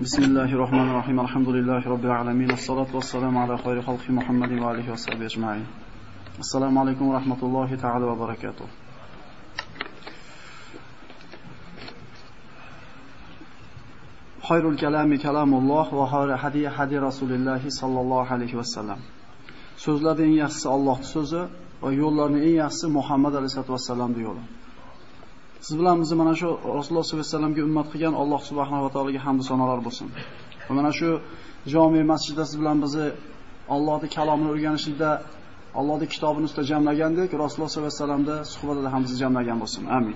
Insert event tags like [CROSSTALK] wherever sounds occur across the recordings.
بسم الله الرحمن الرحيم الحمد لله رب العالمين الصلاة والسلام على خير خلق محمد وآله وصحبه أجمعين السلام عليكم ورحمة الله تعالى وبركاته خير الكلام كلام الله وخير هدي هدي رسول الله صلى الله عليه وسلم so'zlarning eng yaxshisi Allohning so'zi va yo'llarning eng yaxshisi Muhammad alayhisolatu vasallamning yo'li. Siz bilan bizni mana shu Rasululloh sollallohu alayhi vasallamga ummat qilgan Alloh subhanahu va taologa hamd sanolar bo'lsin. Va mana shu jami masjidda siz bilan bizni Allohning kalomini o'rganishlikda Allohning kitobini ustida jamlagandek, Rasululloh sollallohu alayhi vasallamda suhbatida ham bizni jamlagan bo'lsin. Amin.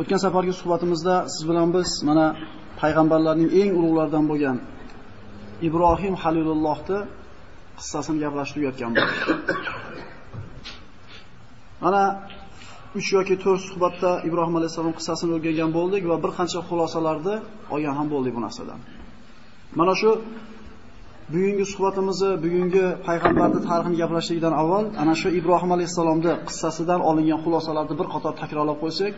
O'tgan safargi suhbatimizda siz bilan biz mana payg'ambarlarning eng ulug'laridan bo'lgan Ibrohim Halilullohni qissasini gaplashib tugatgan bo'ldik. Mana 3 yoki 4 suhbatda Ibrohim alayhisalom qissasini o'rgangan bo'ldik va bir qancha xulosalarni olgan ham bo'ldik bu narsadan. Mana shu bugungi suhbatimizni, bugungi payg'ambarni tarixini gaplashishdan avval ana shu Ibrohim alayhisalomning qissasidan olingan xulosalarni bir qator takrorlab qo'ysak,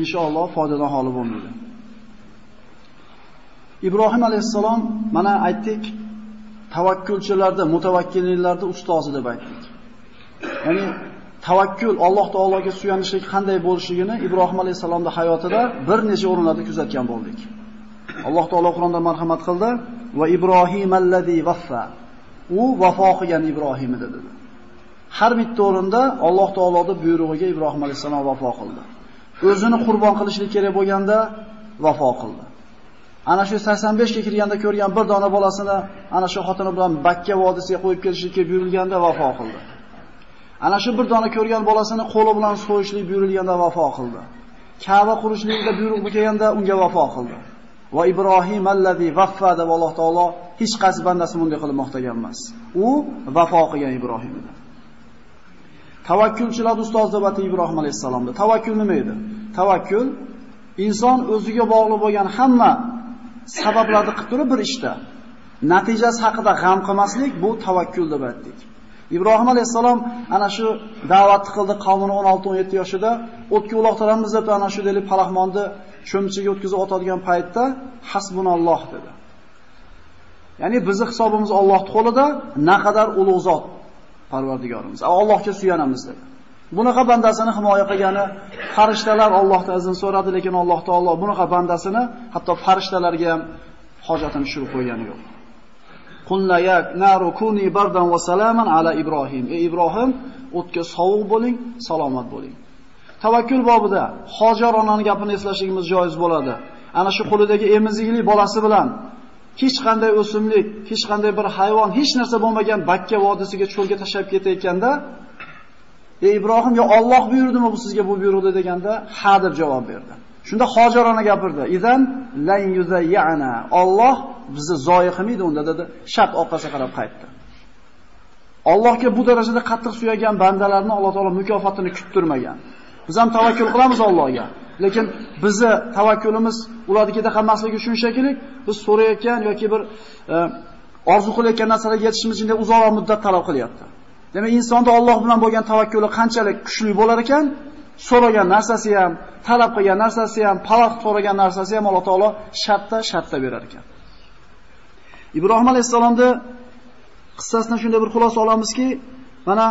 inshaalloh foydadan xoli bo'lmaydi. Ibrohim alayhisalom mana aytdik, tavakkulchilarda, mutavakkillarda ustozi deb aytdik. Ya'ni tavakkul Alloh taologa suyanishlik qanday bo'lishligini Ibrohim alayhisalomning hayotida bir necha o'rinlarda kuzatgan bo'ldik. Alloh taolo Qur'onda marhamat qildi va Ibrohim allazi vaffa. U vafo qilgan Ibrohim edi dedi. Har bitta o'rinda Alloh taoloning buyrug'iga Ibrohim alayhisalom vafo qildi. O'zini qurbon qilishlik kerak bo'lganda vafo qildi. Ana shu 85 ga kirganda ko'rgan bir dona bolasini ana shu xotini bilan Bakka vodisiga qo'yib kelishlikka buyurilganda vafo qildi. Ana shu bir dona ko'rgan bolasini qo'li bilan so'yishlik buyurilganda vafo qildi. Ka'ba qurishlikda buyruq kelganda unga vafo qildi. Va Ibrohim allazi vaffa deb Alloh taolo hech qaysi bandasi bunday qilib maqtagan emas. U vafo qilgan Ibrohim edi. Tavakkulchilar ustoz deb atay Ibrohim alayhisalomda. Tavakkul nima edi? Tavakkul inson o'ziga bog'liq bo'lgan hamma sabablarni qilib turib bir ishda natijasi haqida g'am qilmaslik bu tavakkul deb aytdik. Ibrohim alayhisalom ana shu da'vatni qildi qavmini 16-17 yoshida o'tga uloqtiramiz deb ana shu deli palaxmonni cho'mchiga o'tkazib otadigan paytda hasbunalloh dedi. Ya'ni bizni hisobimiz Allohning qo'lida, naqadar ulug' zot Parvardigorimiz. Allohga suyanamiz dedi. Bunaqa bandasini himoya qilgani farishtalar Allohdan izn so'radi, lekin Alloh taolo bunaqa bandasini hatto farishtalarga ham hojatini tushirib qo'ygani yo'q. Qulna yak naru kuni bardan va salaman ala Ibrohim. Ey Ibrohim, o'tga sovuq bo'ling, salomat bo'ling. Tavakkul bobida Hojar onaning gapini eslashligimiz joiz bo'ladi. Ana shu qo'lidagi emizikli bolasi bilan hech qanday o'simlik, hech qanday bir hayvon, hech narsa bo'lmagan Bakka vodisiga cho'lga tashlab ketayotganda Ey Ibrohim, yo Alloh buyurdimi bu sizga bu buyruqni deganda, ha deb javob berdi. Shunda Hojar ona gapirdi. Idan lan yuzayyana. Alloh bizni zoyi qilmaydi unda dedi. Shart orqasiga qarab qaytdi. Allohga bu darajada qattiq suyagan bandalarni Alloh taolo mukofotini kuttirmagan. Biz ham tavakkul qilamiz Allohga. Lekin bizni tavakkulimiz ularnikida qolmasligi uchun shekilli biz so'rayotgan yoki bir e, orzu qilayotgan narsalarga yetishimiz uchun uzoq muddat talab qilyapti. Demak, insonda Alloh bilan bo'lgan tavakkuli qanchalik kuchli bo'lar ekan, so'ragan narsasi ham, talab qilgan narsasi ham, paloq so'ragan narsasi ham Alloh taolo shartda shartda berar ekan. Ibrohim alayhisalomni qissasidan shunday bir xulosa olamizki, mana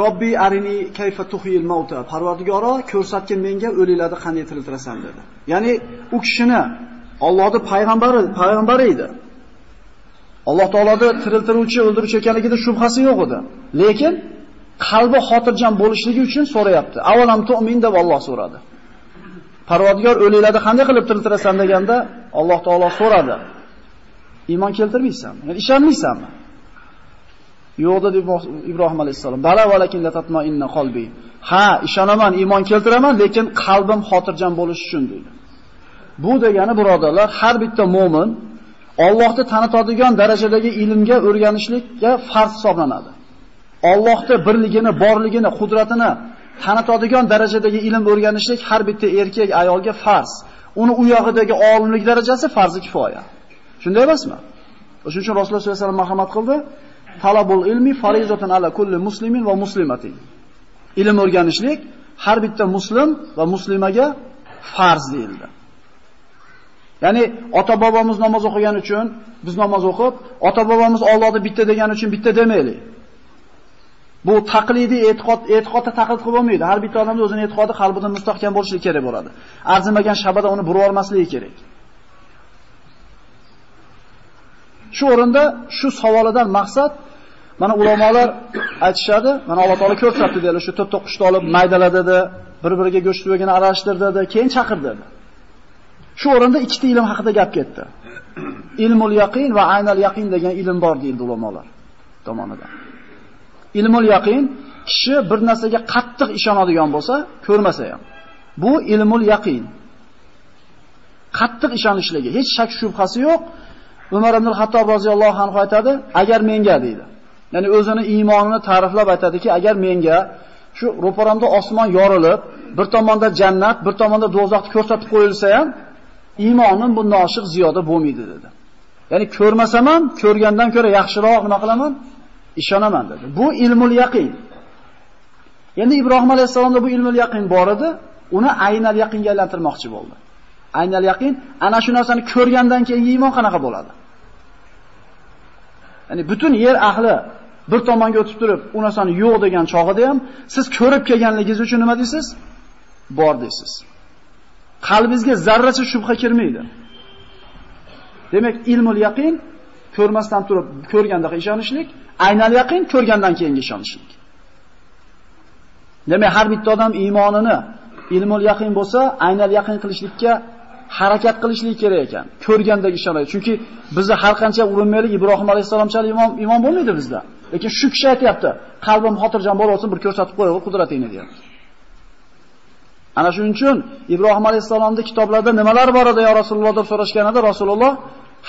Robbi arini kayfa tuhil mauta. Parvardigoro ko'rsatgin menga o'liklarni qanday tiriltirasan dedi. Ya'ni u kishini Allohning payg'ambari, payg'ambari edi. Alloh taoloni tiriltiruvchi, o'ldiruvchi ekanligida shubhasi yo'q edi. Lekin qalbi xotirjam bo'lishligi uchun so'rayapti. Avvalam tu'min deb Alloh so'radi. Parvardigor o'liklarni qanday qilib tiriltirasan deganda Alloh taolo so'radi. Iymon keltirmaysanmi? Ya'ni ishonmaysanmi? Yo'q dedi Ibrohim alayhisalom. Bala valakin la tatma'inna qalbi. Ha, ishonaman, iymon keltiraman, lekin qalbim xotirjam bo'lishi uchun dedi. Bu degani birodarlar, har bitta mu'min Allohni tanitadigan darajadagi ilmga o'rganishlikka farz hisoblanadi. Allohning birligini, borligini, qudratini tanitadigan darajadagi ilm o'rganishlik har bitta erkak ayolga farz. Uni u yog'idagi olimlik darajasi farzi kifoya. Shunday emasmi? Shuning uchun Rasululloh sollallohu alayhi vasallam marhamat qildi. Talabul ilmi farizatun ala kulli muslimin va muslimatin. Ilm o'rganishlik har bitta muslim va muslimaga farz deyildi. Ya'ni ota-bobomiz namoz o'qigan uchun biz namoz o'qib, ota-bobomiz Allohni bitta degan uchun bitta demaylik. Bu taqlidiy e'tiqod, e'tiqodda taqlid qilib bo'lmaydi. Har bitta odamning o'zining e'tiqodi qalbida mustahkam bo'lishi kerak bo'ladi. Arzimagan shabada uni burib olmasligi kerak. Shu o'rinda shu savolidan maqsad mana ulamolar aytishadi, mana Alloh taolo ko'rsatdi deydi, shu 4 qushni olib maydaladi dedi, bir-biriga go'sht bo'lgini aralashtirdi dedi, keyin chaqirdi dedi. Shu o'rinda ikkita ilm haqida gap ketdi. [CLEARS THROAT] Ilmul yaqin va aynal yaqin degan ilm bor deydi ulamolar tomonidan. Ilmul yaqin kishi bir narsaga qattiq ishonadigan bo'lsa, ko'rmasa ham. Bu ilmul yaqin. Qattiq ishonishligi, hech shak shubhasi yo'q. Umar ibn al-Hattob roziyallohu anhu aytadi, agar menga deydi. Ya'ni o'zini iymonini ta'riflab aytadiki, agar menga shu ro'paramda osmon yorilib, bir tomonda jannat, bir tomonda do'zaxni ko'rsatib qo'yilsa ham, iymonim bundan oshiq ziyoda bo'lmaydi dedi. Ya'ni ko'rmasam ham, ko'rgandan ko'ra yaxshiroq nima qilaman? Ishonaman dedi. Bu ilmul yaqin. Endi Ibrohim alayhisalomda bu ilmul yaqin bor edi, uni aynal yaqinga aylantirmoqchi bo'ldi. Aynal yaqin ana shu narsani ko'rgandan keyin iymon qanaqa bo'ladi? Ya'ni butun yer ahli bir tomonga o'tib turib, u narsani yo'q degan chog'ida ham siz ko'rib kelganligingiz uchun nima deysiz? Bor deysiz. Qalbingizga zarracha shubha kirmaydi. Demak, ilmul yaqin ko'rmasdan turib ko'rganda ishonishlik, aynal yaqin ko'rgandan keyin ishonishlik. Demak, har bitta odam iymonini ilmul yaqin bo'lsa, aynal yaqin qilishlikka harakat qilishlik kerak ekan. Ko'rganda ishonadi. Chunki bizni har qancha urinmaylik Ibrohim alayhisalomchalik imom imom bo'lmaydi bizda. Lekin shu kishi aytayapti, qalbim xotirjam bo'lsin, bir ko'rsatib qo'y, qudratingni deyapti. Ana shuning uchun Ibrohim alayhisalomning kitoblarida nimalar bor edi ya Rasululloh deb so'rashganida Rasululloh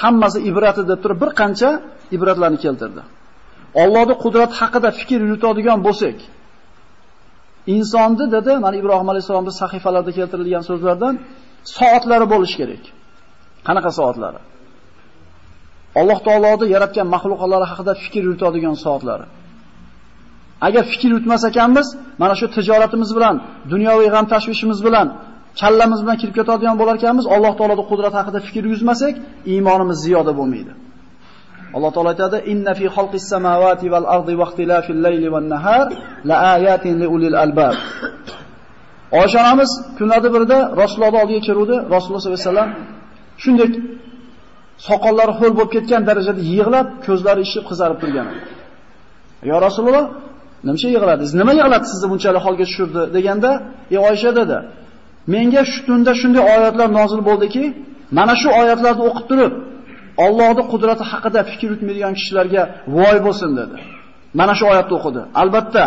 hammasi ibrati deb turib bir qancha ibratlarni keltirdi. Allohning qudrati haqida fikr yuritadigan bo'lsak, insonni dedi, mana Ibrohim alayhisalomning sahifalarida keltirilgan so'zlardan soatlari bo'lish kerak. Qanaqa soatlari? Alloh taoloning yaratgan mahluqotlari haqida fikr yuritadigan soatlari. Agar fikr yuritmas ekanmiz, mana shu tijoratimiz bilan, dunyoviy g'am tashvishimiz bilan, kallamiz bilan kirib ketadigan bo'lar ekanmiz, Alloh taoloning qudrati haqida fikr yuzmasak, iymonimiz ziyoda bo'lmaydi. Alloh taolo aytadi: "Inna fi xalqis samawati val ardi vaqtilafil layli van nahar la ayatin li ulil albab." Oysha onamiz birda birida oldiga keluvdi. Rasululloh sollallohu alayhi vasallam shunday soqollari ho'l bo'lib ketgan darajada yig'lab, ko'zlari ishib qizarib turgan edi. "Ya Rasululloh, Nima yig'ladingiz? Nima yig'ladi sizni bunchalik holga tushirdi deganda, "Ey Oysha" dedi. Menga shu tunda shunday oyatlar nozil bo'ldiki, mana shu oyatlarni o'qib turib, Allohning qudrati haqida fikr yuritmaydigan kishilarga voy bo'lsin dedi. Mana shu oyatni o'qidi. Albatta,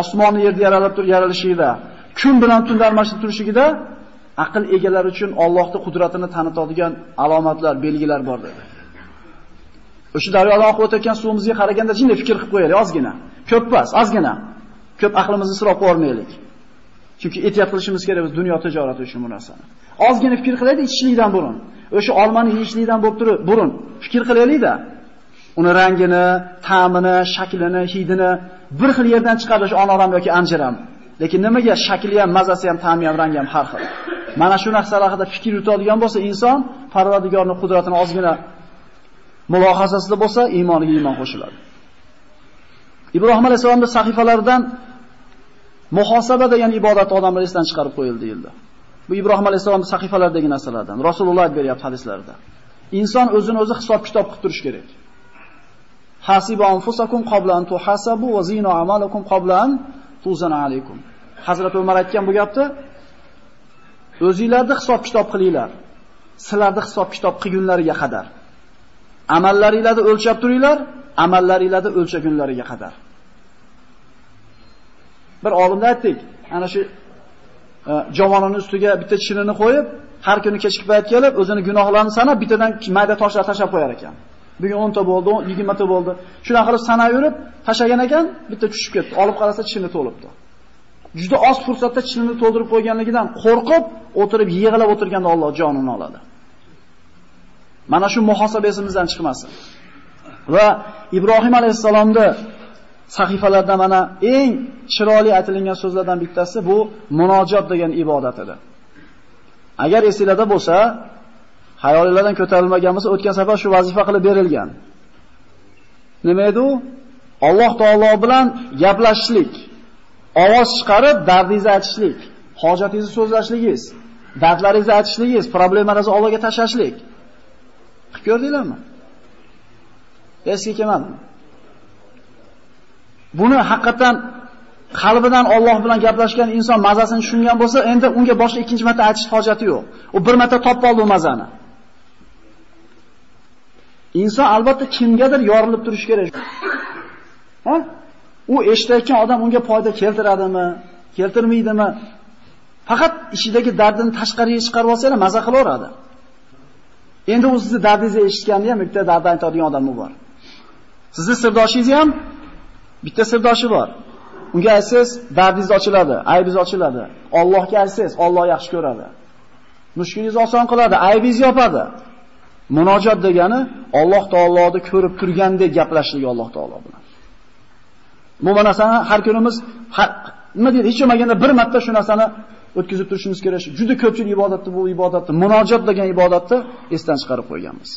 osmonni yerda yaralib turib yaralishida, kun bilan tun almashib turishligida aql egalari uchun Allohning qudratini tanitadigan alomatlar, belgilar bor dedi. O'sha daryodan oqib o'tayotgan suvimizga qaraganda jinday fikr qilib qo'yaylik ozgina. Ko'p emas, ozgina. Ko'p aqlimizni isrof qilmaylik. Chunki ehtiyot qilishimiz kerak biz dunyo tijorati uchun bu narsani. Ozgina fikr qilaylik ichishlikdan burun. O'sha olmani yeyishlikdan bo'lib turib burun fikr qilaylik-da. Uni rangini, ta'mini, shaklini, hidini bir xil yerdan chiqarish o'sha onoram yoki anjiram. Lekin nimaga shakli ham, mazasi ham, ta'mi ham, rangi ham har xil. Mana shu narsalar haqida fikr yuritadigan bo'lsa inson Parvardigorning qudratini ozgina mulohazasida bo'lsa, iymoniga iymon qo'shiladi. Ibrohim alayhisolamning sahifalaridan muhosaba degan ibodat odamlar esdan chiqarib qo'yildi deyildi. Bu Ibrohim alayhisolamning sahifalaridagi narsalardan. Rasululloh aytib beryapti hadislarda. Inson o'zini o'zi hisob kitob qilib turish kerak. Hasibu anfusakum qabla an tuhasabu va zinu amalakum qabla an tuzana alaykum. Hazrat Umar aytgan bu gapni o'zingizlarni hisob kitob qilinglar. Sizlarni hisob kitob qilgunlariga qadar. Amallaringizni o'lchab turinglar, amallaringizlarni o'lchagunlariga qadar. Bir olimda aytdik, ana shu e, javonining ustiga bitta chinini qo'yib, har kuni kechki payt kelib, o'zini gunohlarini sanab, bittadan mayda toshlar tashab qo'yar ekan. Bugun 10 ta bo'ldi, 20 ta bo'ldi. Shuna qilib sanab yurib, tashagan ekan, bitta tushib ketdi. Olib qarasa chini to'libdi. Juda oz fursatda chinini to'ldirib qo'yganligidan qo'rqib, o'tirib yig'lab o'tirganda Alloh jonini oladi. Mana shu muhosaba esimizdan chiqmasin. Va Ibrohim alayhisalomni sahifalarda mana eng chiroyli aytilgan so'zlardan bittasi bu munojot degan ibodat edi. Agar esingizda bo'lsa, hayolingizdan ko'tarilmagan bo'lsa, o'tgan safar shu vazifa qilib berilgan. Nima edi u? Alloh taolo bilan gaplashishlik, ovoz chiqarib dardingizni aytishlik, hojatingizni so'zlashligingiz, dardlaringizni aytishligingiz, problemalarni Allohga tashlashlik. Qilib ko'rdinglarmi? Esga kelmadimi? Buni haqiqatan qalbidan Alloh bilan gaplashgan inson mazasini tushungan bo'lsa, endi unga boshqa ikkinchi marta aytish hojati yo'q. U bir marta topib oldi mazani. Inson albatta kimgadir yorilib turish kerak. Ha? U eshitayotgan odam unga foyda keltiradimi, keltirmaydimi? Faqat ishidagi dardini tashqariga chiqarib olsa, maza qilaveradi. Endi u sizni dardingizni eshitganda ham bitta dardni aytadigan odam bor. Sizni sirdoshingiz ham bitta sirdoshi bor. Unga aytsiz, dardingiz ochiladi, aybingiz ochiladi. Allohga aytsiz, Alloh yaxshi ko'radi. Mushkulingizni oson qiladi, aybingizni yopadi. Munojot degani Alloh taoloni ko'rib turgandek gaplashlik Alloh taolo bilan. Bu narsani har kunimiz nima deydi, hech bo'lmaganda bir marta shu narsani o'tkazib turishimiz kerak. Juda ko'pchilik ibodatni bu ibodatni, munojat degan ibodatni esdan chiqarib qo'yganmiz.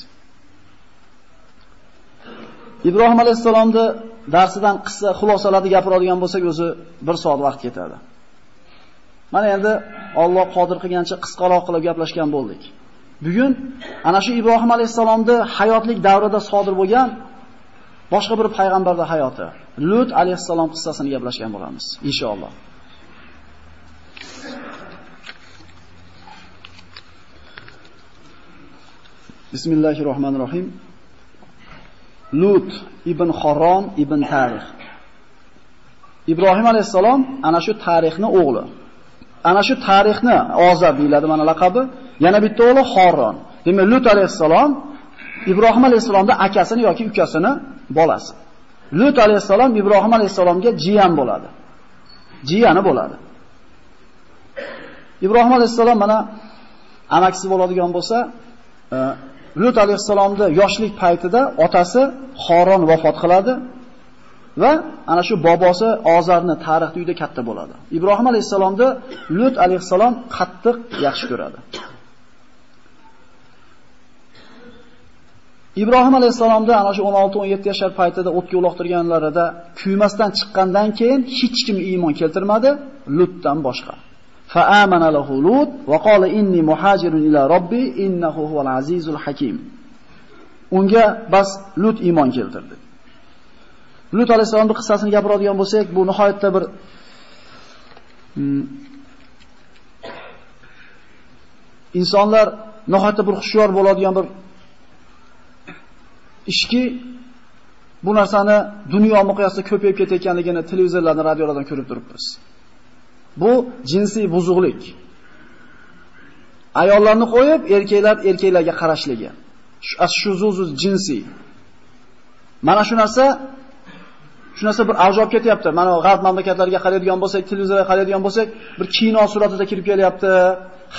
Ibrohim alayhisalomni darsidan qissa xulosalarni gapiradigan bo'lsak, o'zi 1 soat vaqt ketadi. Mana endi Alloh qodir qilgancha qisqaroq qilib gaplashgan bo'ldik. Bugun ana shu Ibrohim alayhisalomni hayotlik davrida sodir bo'lgan boshqa bir payg'ambarning hayoti, Lut alayhisalom qissasini gaplashgan bo'lamiz, inshaalloh. Bismillahirrohmanirrohim. Lut ibn Xoron ibn Tarix. Ibrohim alayhisalom ana shu tarixni o'g'li. Ana shu tarixni Ozab deyiladi mana laqabi. Yana bitta o'g'li Xoron. Demak, Lut alayhisalom Ibrohim alayhisalomning akasini yoki ukasini bolasi. Lut alayhisalom Ibrohim alayhisalomga jiyan bo'ladi. Jiyani bo'ladi. Ibrohim alayhisalom mana amakisi bo'ladigan bo'lsa, e, Lut alayhisalomni yoshlik paytida otasi Xoron vafot qiladi va ana shu bobosi Ozarni tarixda uyda katta bo'ladi. Ibrohim alayhissalomni Lut alayhissalom qattiq yaxshi ko'radi. Ibrohim alayhissalomda ana shu 16-17 yashar paytida o'tga uloqtirganlarida kuymasdan chiqqandan keyin hech kim iymon keltirmadi, Lutdan boshqa. فآمن له لوط وقال إني مهاجر إلى ربي إنه هو العزيز الحكيم unga bas Lut iymon keltirdi. Lut alayhisolamning qissasini gapiradigan bo'lsak, bu nihoyatda bir hmm, insonlar nihoyatda bir xushyor bo'ladigan bir ishki bu narsani dunyo miqyosida ko'payib ketayotganligini televizorlardan, radiolardan ko'rib turibmiz. Bu jinsiy buzuqlik. Ayollarni qo'yib, erkaklar erkaklarga qarashligi. Shuzuzuz jinsiy. Mana shu narsa shu narsa bir avj olib ketyapti. Mana g'arb mamlakatlariga qaraydigan bo'lsak, televizorga qaraydigan bo'lsak, bir kino suratida kirib kelyapti,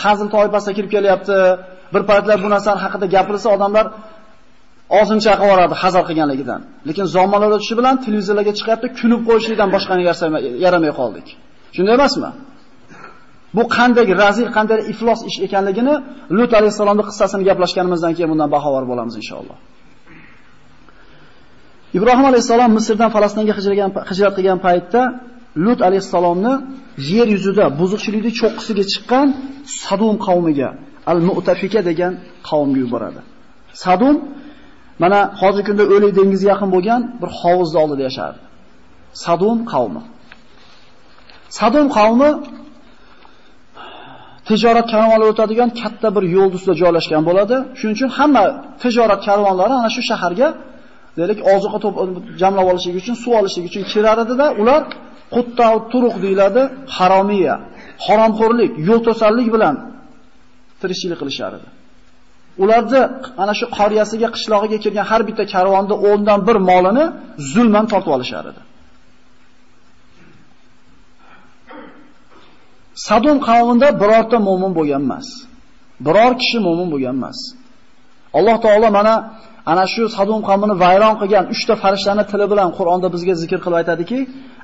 hazil toifasida kirib kelyapti. Bir paytlar bu narsa haqida gapirilsa odamlar og'zini chaqib yuboradi hazar qilganligidan. Lekin zamonlar o'tishi bilan televizorlarga chiqyapti, kulib qo'yishlikdan boshqa narsa yaramay qoldik. Shunday emasmi? Bu qanday razil, qanday iflos ish ekanligini Lut alayhisolamning qissasini gaplashganimizdan keyin bundan bahovar bo'lamiz inshaalloh. Ibrohim alayhisalom Misrdan Falastinga hijrat qilgan paytda Lut alayhisalomni yer yuzida buzuqchilikni cho'qqisiga chiqqan Sadum qavmiga, Al-Mu'tafika degan qavmga yuboradi. Sadum mana hozirgi kunda O'lik dengiziga yaqin bo'lgan bir hovuzning oldida yashardi. Sadum qavmi. Sadom qavmi tijorat karvonlari o'tadigan katta bir yo'l ustida joylashgan bo'ladi. Shuning uchun hamma tijorat karvonlari ana shu shaharga deylik oziqa jamlab olishlik uchun, suv olishlik uchun kirar edida, ular qutta turuq deyiladi, haromiya, haromxo'rlik, yo'l to'sarlik bilan tirishchilik qilishar edi. Ularni ana shu qoriyasiga, qishlog'iga kelgan har bitta karvonda 10 dan 1 molini zulman tortib olishar edi. Sadom qavmida birorta mu'min bo'lgan emas. Biror kishi mu'min bo'lgan emas. Alloh taolo mana ana shu Sadom qavmini vayron qilgan 3 ta farishtaning tili bilan Qur'onda bizga zikr qilib aytadiki,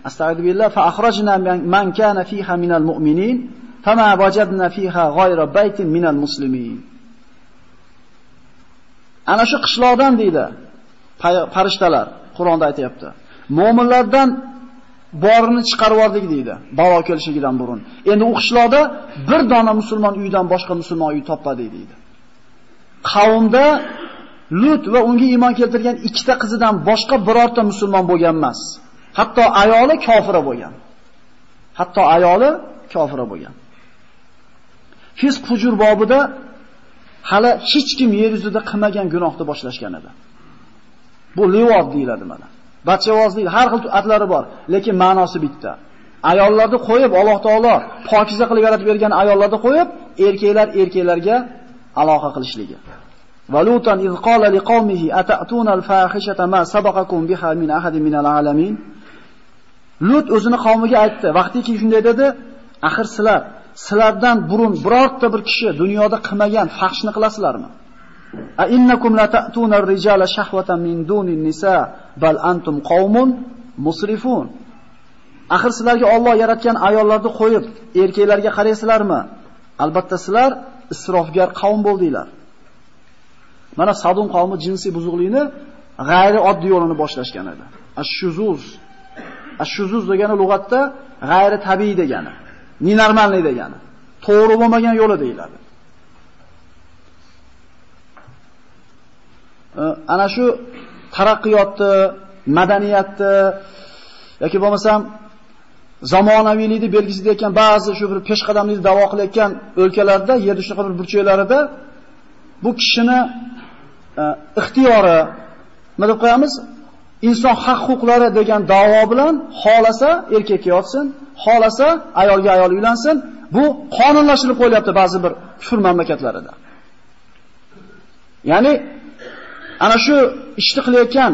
Astagfirullah fa akhrajna man kana fiha minal mu'minin fama wajadna fiha ghayra baytin minal muslimin. Ana shu qishloqdan deydi farishtalar Qur'onda aytayapti. Mu'minlardan borini chiqarib yubordik deydi, balo kelishigidan burun. Endi u qishloqda bir dona musulmon uydan boshqa musulmon uy topmadi deydi. Qavmda Lut va unga iymon keltirgan ikkita qizidan boshqa birorta musulmon bo'lgan emas. Hatto ayoli kofira bo'lgan. Hatto ayoli kofira bo'lgan. Fisq hujur bobida hali hech kim yer yuzida qilmagan gunohni boshlashgan edi. Bu livod deyiladi mana. Bachavoz har xil atlari bor, lekin ma'nosi bitta. Ayollarni qo'yib Alloh taolo pokiza qilib yaratib bergan ayollarni qo'yib, erkaklar erkaklarga aloqa qilishligi. Valutan iz qala liqaumihi atatuna al-fahishata ma sabaqakum biha min ahadin min al-alamin. Lut o'zini qavmiga aytdi, vaqtiki shunday dedi, axir sizlar sizlardan burun birorta bir kishi dunyoda qilmagan fahshni qilasizlarmi? A innakum la ta'tuna ar-rijala shahwatan min dunin nisa bal antum qaumun musrifun. Axir sizlarga Alloh yaratgan ayollarni qo'yib, erkaklarga qaraysizlarmi? Albatta sizlar isrofgar qavm bo'ldinglar. Mana Sadum qavmi jinsiy buzuqlikni g'ayri oddiy yo'lini boshlashgan edi. Ash-shuzuz. Ash-shuzuz degani lug'atda g'ayri tabiiy degani. Nenormallik degani. To'g'ri bo'lmagan yo'li deyiladi. ana shu taraqqiyotni, madaniyatni yoki bo'lmasam zamonaviylikni belgisi deyotgan ba'zi shu bir peshqadamlikni da'vo qilayotgan o'lkalarda, yerni shunaqa bir burchaklarida bu kishini e, ixtiyori, nima deb qo'yamiz? Inson haq huquqlari degan da'vo bilan xolasa erkakka yotsin, xolasa ayolga ayol uylansin. Bu qonunlashtirib qo'yilyapti ba'zi bir kufr mamlakatlarida. Ya'ni ana shu ishni qilayotgan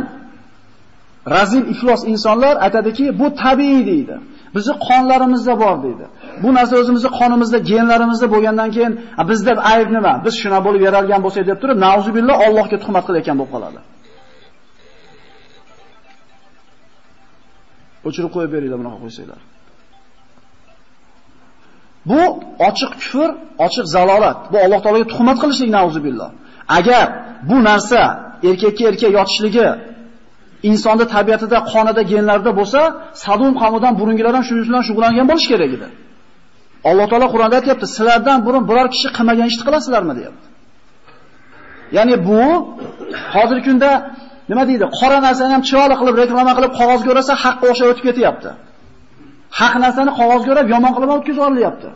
razil iflos insonlar aytadiki, bu tabiiy deydi. Bizi qonlarimizda bor deydi. Bu narsa o'zimizning qonimizda, genlarimizda bo'lgandan keyin bizda ayb nima? Biz shuna bo'lib yaralgan bo'lsak deb turib, nauzubillah Allohga tuhmat qilayotgan bo'lib qoladi. O'chirib qo'yib beringlar bunaqa qo'ysanglar. Bu ochiq kufr, ochiq zalolat. Bu Alloh taolaga tuhmat qilishlik nauzubillah. Agar bu narsa erkakka erkak yotishligi insonda tabiatida, qonida, genlarida bo'lsa, Sadum qavmidan burungilar ham shu bilan shug'ullangan bo'lish kerak edi. Alloh taolo Qur'onda aytayapti, sizlardan burun biror kishi qilmagan ishni qilasizlarmi deyapti. Ya'ni bu hozirgi kunda nima deydi? Qora narsani ham chiroyli qilib reklama qilib qog'ozga o'rasa, haqqa o'xshab o'tib ketyapti. Haq narsani qog'ozga o'rab yomon qilib o'tkazib yuborilyapti.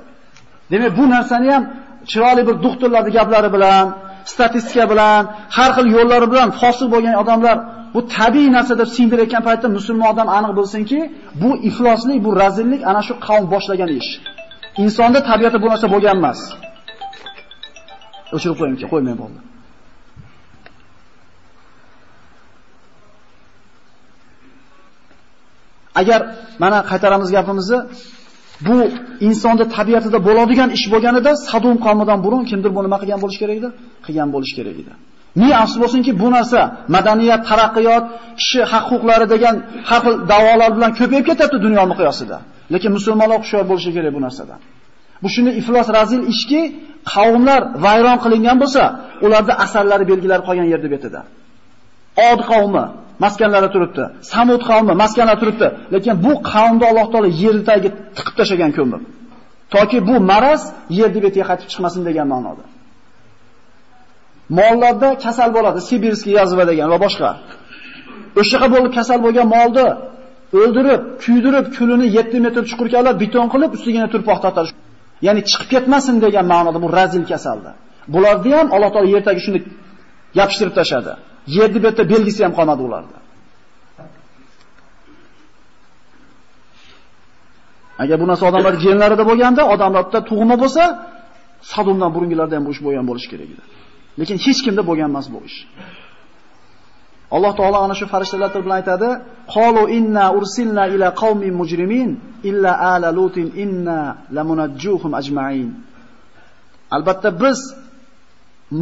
Demak, bu narsani ham chiroyli bir doktorlarning gaplari bilan, statistika bilan, har xil yo'llari bilan fosiq bo'lgan odamlar bu tabiiy narsa deb singdirayotgan paytda musulmon odam aniq bilsinki, bu ifloslik, bu razillik ana shu qavm boshlagan ish. Insonda tabiatda bu narsa bo'lgan emas. O'chirib qo'yingki, qo'ymay bo'ldi. Agar mana qaytaramiz gapimizni, bu insonda tabiatida bo'ladigan ish bo'lganida Sadum qavmidan burun kimdir buni nima qilgan bo'lish kerak edi? Qilgan bo'lish kerak edi. Ming afsus bo'lsinki, bu narsa madaniyat, taraqqiyot, kishi haq huquqlari degan har xil da'volar bilan ko'payib ketyapti dunyo miqyosida. Lekin musulmonlar hushyor bo'lishi kerak bu narsadan. Bu shunday iflos razil ishki, qavmlar vayron qilingan bo'lsa, ularda asarlari belgilari qolgan yerda betida. Od qavmi maskanlarda turibdi. Samud qavmi maskanlarda turibdi. Lekin bu qavmni Alloh taolo yerni tagiga tiqib tashagan ko'mib. Toki bu maraz yerni betiga qaytib chiqmasin degan ma'noda. Mollarda kasal bo'ladi, sibirskiy yazva degan va boshqa. O'shaqa bo'lib kasal bo'lgan molni o'ldirib, kuydirib, kulini 7 metr chuqurkalab, beton qilib, ustiga turpoq tortarish. Ya'ni chiqib ketmasin degan ma'noda bu razil kasaldi. Bularni ham Alloh taolo yerdagi shuni yapishtirib tashadi. Yerni betda belgisi ham qolmadi ularda. Agar bu narsa odamlar genlarida bo'lganda, odamlarda tug'ma bo'lsa, Sadomdan burungilarda ham bu ish bo'lgan bo'lish kerak edi. Lekin hech kimda bo'lgan emas bu ish. Alloh taolo ana shu farishtalar bilan aytadi: "Qalu inna ursilna ila qaumin mujrimin illa ala lutin inna lamunajjuhum ajma'in." Albatta biz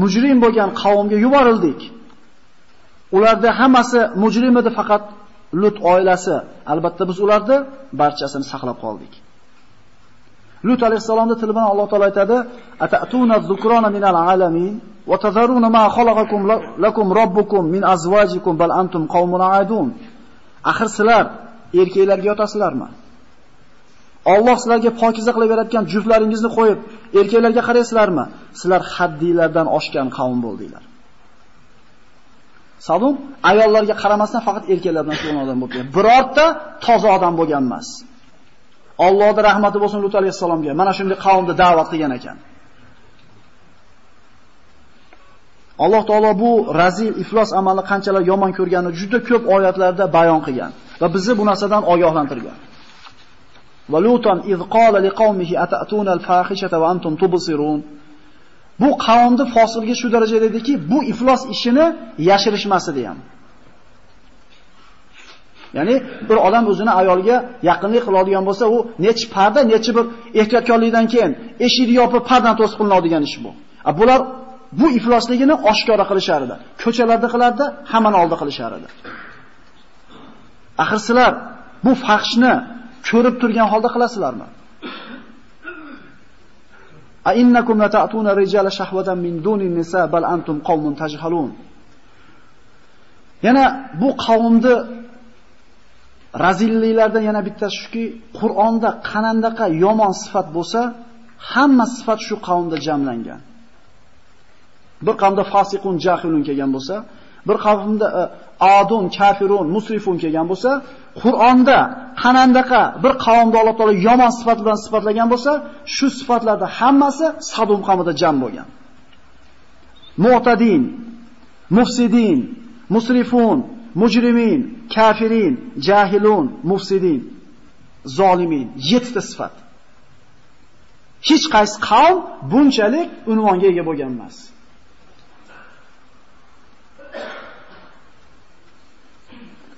mujrim bo'lgan qavmga yuborildik. Ularda hammasi mujrim edi, faqat Lut oilasi. Albatta biz ularni barchasini saqlab qoldik. Lut alayhisalomning tili bilan Alloh taolo aytadi: "Atatuna zukrona minal alamin va tazaruna ma khalaqakum lakum robbukum min azwajikum bal antum qaumun aadun." Axir sizlar erkaklarga yotasizlarmi? Alloh sizlarga pokiza qilib yaratgan juftlaringizni qo'yib, erkaklarga qaraysizlarmi? Sizlar haddiylardan oshgan qavm bo'ldinglar. Sadum ayollarga qaramasdan faqat erkaklardan so'ng odam bo'lib Birorta toza odam bo'lgan emas. Allohning rahmati bo'lsin Lut alayhisalomga. Mana shunday qavmni da'vat qilgan ekan. Alloh taolo bu razil iflos amalni qanchalar yomon ko'rganini juda ko'p oyatlarda bayon qilgan va bizni bu narsadan ogohlantirgan. Valutan iz qala liqaumihi atatuna al-fahishata va antum tubsirun. Bu qavmni fosilga shu darajada ediki, bu iflos ishini yashirishmasi degan. Ya'ni bir odam o'zini ayolga yaqinlik qiladigan bo'lsa, u nechi parda, nechi bir ehtiyotkorlikdan keyin eshikni yopib pardan to'sib qilinadigan ish bu. A bular bu iflosligini oshkora qilishar edi. Ko'chalarda qilardi, hammani oldi qilishar edi. Axir sizlar bu faxshni ko'rib turgan holda qilasizlarmi? A innakum lata'tuna rijala shahwatan min dunin nisa bal antum qawmun tajhalun. Yana bu qavmni razilliklardan yana bittasi shuki, Qur'onda qanandaqa yomon sifat bo'lsa, hamma sifat shu qavmda jamlangan. Bir qavmda fasiqun jahilun kelgan bo'lsa, bir qavmda e, adun, kafirun, musrifun kelgan bo'lsa, Qur'onda qanandaqa bir qavmda Alloh taolo yomon sifat bilan sifatlagan bo'lsa, shu sifatlarda hammasi Sadum qavmida jam bo'lgan. Mu'tadin, mufsidin, musrifun, mujrimin, kafirin, jahilun, mufsidin, zolimin, 7 ta sifat. Hech qaysi qavm bunchalik unvonga ega bo'lgan emas.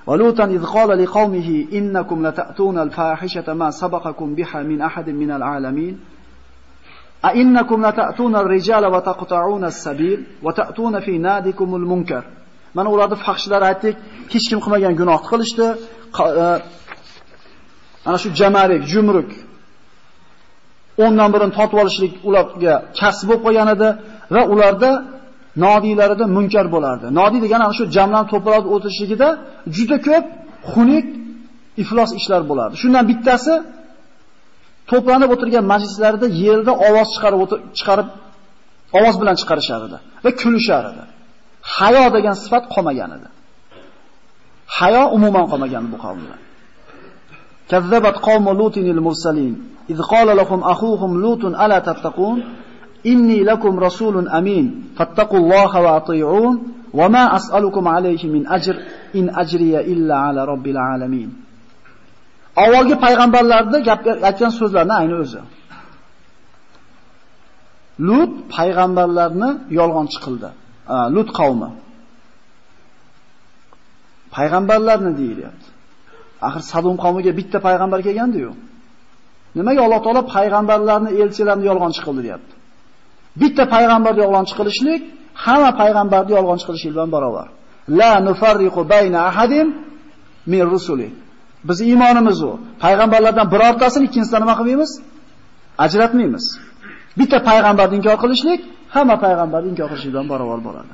ولوطا إذ قال لقومه إنكم لتأتون الفاحشة ما سبقكم بها من أحد من العالمين أئنكم لتأتون الرجال وتقطعون السبيل وتأتون في نادكم المنكر Mana ularni fahshlar aytdik, hech kim qilmagan gunohni qilishdi. E, ana shu jamarik, jumruk o'ndan birini totib olishlik ularga kasb bo'lib qolgan edi va ularda nodiylarida munkar bo'lardi. Nodiy degani ana shu jamlanib to'planib o'tirishligida juda ko'p xunuk iflos ishlar bo'lardi. Shundan bittasi to'planib o'tirgan majlislarda yerda ovoz chiqarib chiqarib ovoz bilan chiqarishar edi va kulishar edi. Hayo degan sifat qolmagan edi. Hayo umuman qolmagan bu qavmda. Kazzabat qawmu Lutinil mursalin. Iz qala lahum akhuhum Lutun ala tattaqun? Inni lakum rasulun amin. Fattaqulloha va ati'un. Va ma as'alukum alayhi min ajr in ajriya illa ala robbil alamin. Avvalgi payg'ambarlarni gap aytgan so'zlarni ayni o'zi. Lut payg'ambarlarni yolg'onchi qildi. Lut qavmi. Payg'ambarlarni deyilyapti. Axir Sadum qavmiga bitta payg'ambar kelgandi-yu. Nimaga Alloh taolo payg'ambarlarni, elchilarni yolg'onchi qildi deyapti? Bitta payg'ambarni yolg'onchi qilishlik hamma payg'ambarni yolg'onchi qilishlik bilan barobar. La nufarriqu bayna ahadin min rusuli. Biz iymonimiz u. Payg'ambarlardan birortasini ikkinchisidan nima qilmaymiz? Ajratmaymiz. Bitta payg'ambarni inkor qilishlik hamma payg'ambarni inkor qilish bilan barobar bo'ladi.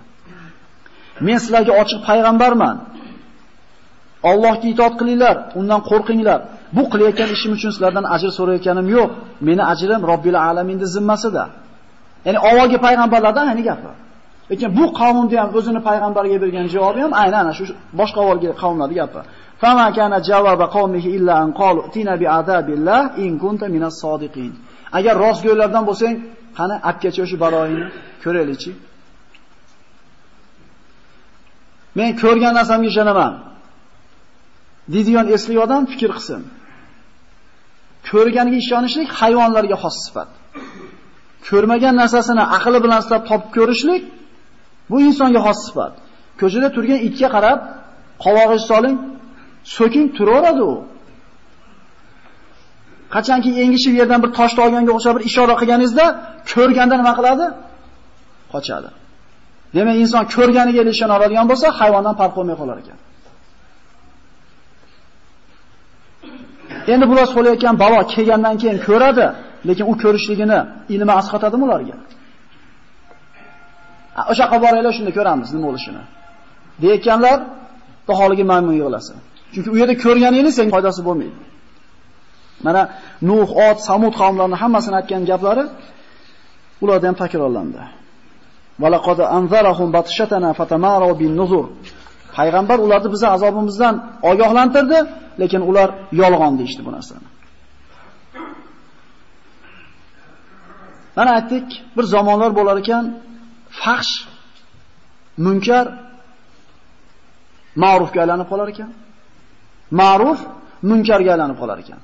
Men sizlarga ochiq payg'ambarman. Allohga itoat qilinglar, undan qo'rqinglar. Bu qilayotgan ishim uchun sizlardan ajr so'rayotganim yo'q. Meni ajrim Robbil alaminning zimmasida. Ya'ni avvalgi payg'ambarlardan ayni gapi. Lekin bu qavmda ham o'zini payg'ambarga bergan javobi ham aynan ana shu boshqa avvalgi qavmlarning gapi. Fama kana javoba qawmihi illa an qalu tina bi azabillah in kunta minas sodiqin. Agar rostgo'ylardan bo'lsang, qani apkacha shu baloyini ko'raylikchi. Men ko'rgan narsamga ishonaman. Deydigan esli odam fikr qilsin. Ko'rganiga ishonishlik hayvonlarga xos sifat. Ko'rmagan narsasini aqli bilan istab topib ko'rishlik bu insonga xos sifat. Ko'chada turgan itga qarab, qovog'i soling, so'king turaveradi u. Qachonki engishib yerdan bir toshni olganga o'xshab bir ishora qilganingizda, ko'rganda nima qiladi? Qochadi. Demak, inson ko'rganiga ishona oladigan bo'lsa, hayvondan farq qilmay qolar ekan. Endi bular so'layotgan balo kelgandan keyin ko'radi, lekin u ko'rishligini ilmi asqatadimi ularga? O'sha yoqqa boraylar, shunda ko'ramiz nima bo'lishini. Deyotganlar baholiga maymun yig'lasin. Chunki u yerda ko'rganingiz senga foydasi bo'lmaydi. Mana Nuh, Ot, Samud qavmlarining hammasini aytgan gaplari ularda ham takrorlandi. Valaqad anzarahum batshatana fatamaru bin nuzur. Payg'ambar ularni bizning azobimizdan ogohlantirdi, lekin ular yolg'on deydi bu narsani. Mana aytdik, bir zamonlar bo'lar ekan, fahsh, munkar ma'rufga aylanib qolar ekan. Ma'ruf munkarga aylanib qolar ekan.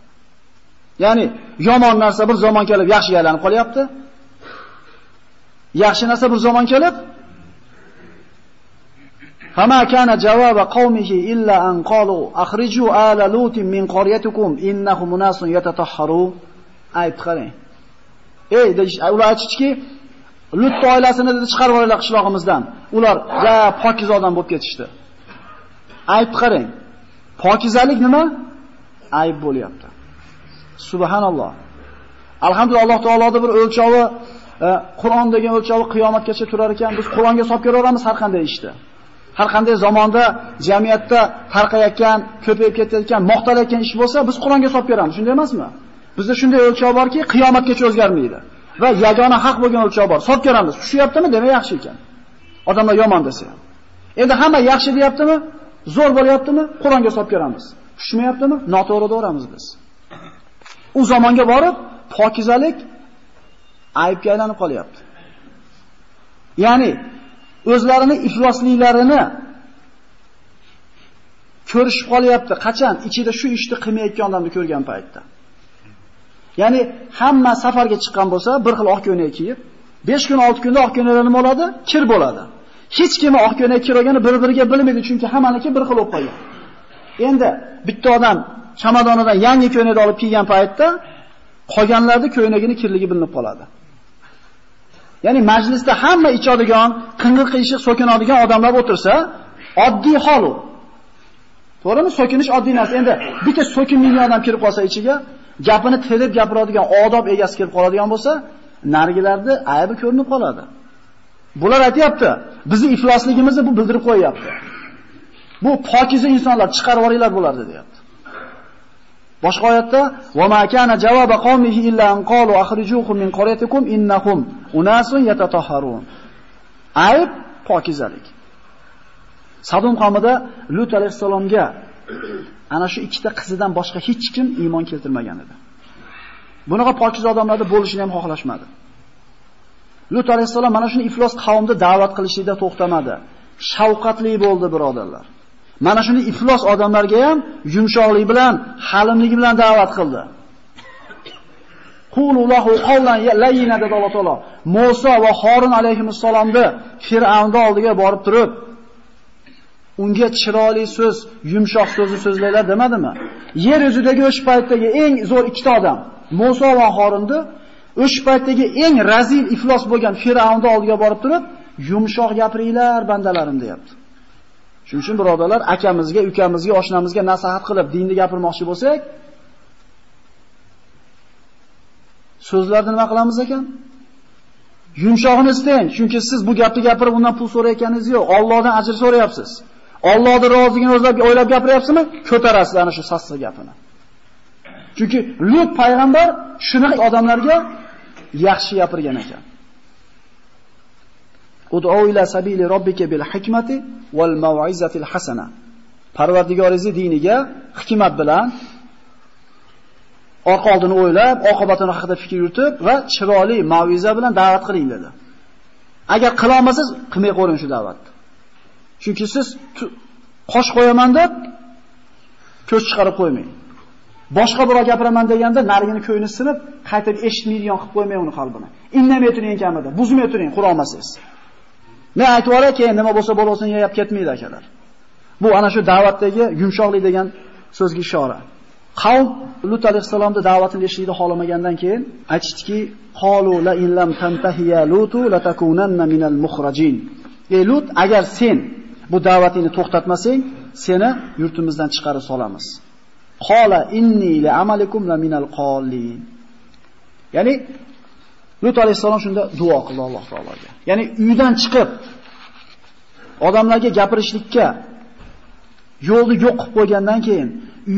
Ya'ni yomon narsa bir zamon kelib yaxshiga aylanib qolyapti. Yaxshi narsa bir zamon kelib فما كان جواب قومه إلا أن قالوا أخرجوا آل لوط من قريتكم إنهم أناس يتطهرون ayib qarang. Ey, ular aytishdiki, Lut oilasini dedi chiqarib olinglar qishlog'imizdan. Ular ja pokiz odam bo'lib ketishdi. Ayb qarang. Pokizalik nima? Ayb bo'lyapti. Subhanalloh. Alhamdulillah Alloh taolada bir o'lchovi, e, Qur'on degan o'lchovi qiyomatgacha turar ekan. Biz Qur'onga solib kelaveramiz har qanday ishda. har qanday zamonda jamiyatda tarqayotgan, ko'payib ketayotgan, moqtalayotgan ish bo'lsa, biz Qur'onga solib beramiz, shunday emasmi? Bizda shunday o'lchov borki, qiyomatgacha o'zgarmaydi. Va yagona haq bo'lgan o'lchov bor. Sot ko'ramiz. Tushyaptimi? Demak yaxshi ekan. Odamlar yomon desa ham. Endi hamma yaxshi deyaptimi? Zo'r bo'lyaptimi? Qur'onga sot ko'ramiz. Tushmayaptimi? Noto'g'ri do'ramiz biz. U zamonga borib, pokizalik aybga aylanib qolyapti. Ya'ni o'zlarini iflosliklarini ko'rishib qolyapti. Qachon ichida shu ishni qilmayotgan odamni ko'rgan paytda. Ya'ni hamma safarga chiqqan bo'lsa, bir xil oq ko'ylak kiyib, 5 kun, 6 kunda oq ko'ylaklar nima bo'ladi? Kir bo'ladi. Hech kim oq ko'ylak kirogani bir-biriga bilmaydi, chunki hammaniki bir xil bo'lib qolgan. Endi bitta odam chamadonidan yangi ko'ylak olib kiygan paytda qolganlarning ko'ylagini kirligi bilinib qoladi. Ya'ni majlisda hamma ichadigan, qing'ir qishiq so'kinadigan odamlar o'tirsa, oddiy hol u. To'g'rimi? So'kinish oddiy narsa. Endi bitta so'kinmagan odam kirib qolsa ichiga, gapini tilib gapiradigan odob egasi kirib qoladigan bo'lsa, narigilarni aybi ko'rinib qoladi. Bular aytayapti, bizni iflosligimizni bu bildirib qo'yapti. Bu pokiza insonlar chiqarib yuboringlar bularni deyapti. Boshqa oyatda va ma kana javoba qawmihi illa an qalu akhrijuhum min qaryatikum innahum unasun yatatahharun. Ayb pokizalik. Sadom qavmida Lut alayhisalomga ana shu ikkita qizidan boshqa hech kim iymon keltirmagan edi. Bunaqa pokiz odamlarda bo'lishini ham xohlashmadi. Lut alayhisalom mana shuni iflos qavmda da'vat qilishida to'xtamadi. Shavqatli bo'ldi birodarlar. Mana shuni iflos odamlarga ham yumshoqlik bilan, halimligi bilan da'vat qildi. Qululahu qawlan layyina dedi Alloh taolo. Musa va Harun alayhimussalomni Fir'avnda oldiga borib turib, unga chiroyli so'z, yumshoq so'zni so'zlaylar demadimi? Yer yuzidagi o'sha paytdagi eng zo'r ikkita odam, Musa va Harunni o'sha paytdagi eng razil iflos bo'lgan Firavnni oldiga borib turib, yumshoq gapiringlar bandalarim deyapti. Shuning uchun birodarlar, akamizga, ukamizga, oshnamizga nasihat qilib dinni gapirmoqchi bo'lsak, so'zlarni nima qilamiz ekan? Yumshog'ini istang, chunki siz bu gapni gapirib undan pul so'rayotganingiz yo'q. Allohdan ajr so'rayapsiz. Allohni roziligini o'zlab o'ylab gapiryapsizmi? Ko'tarasiz ana shu sassiq gapini. Chunki Lut payg'ambar shunaqa odamlarga yaxshi gapirgan ekan. Ud'u ila sabili robbika bil hikmati wal mau'izatil hasana. Parvardigoringizni diniga hikmat bilan orqa oldini o'ylab, oqibatini haqida fikr yuritib va chiroyli mau'iza bilan da'vat qiling dedi. Agar qila olmasangiz, qilmay qo'ying shu da'vatni. Chunki siz qosh qo'yaman deb ko'z chiqarib qo'ymang. Boshqa birov gapiraman deganda narigini ko'yini sinib, qaytib eshitmaydigan qilib qo'ymang uni qalbini. Indamay turing kamida, buzmay turing qura olmasangiz. Men aytib o'ray, keyin nima bo'lsa bo'lsin yeyap ketmaydi akalar. Bu ana shu da'vatdagi yumshoqlik degan so'zga ishora. Qavm Lut alayhisalomning da'vatini eshitishni xohlamagandan keyin aytishdiki, "Qalu la in lam tantahiya lutu latakunanna minal mukhrajin." Ey Lut, agar sen bu da'vatingni to'xtatmasang, seni yurtimizdan chiqarib solamiz. Qola inni li amalikum la minal qolin. Ya'ni Lut alayhisalom shunda duo qildi Alloh taologa. Ya'ni uydan chiqib odamlarga gapirishlikka yo'lni yo'q qilib qo'ygandan keyin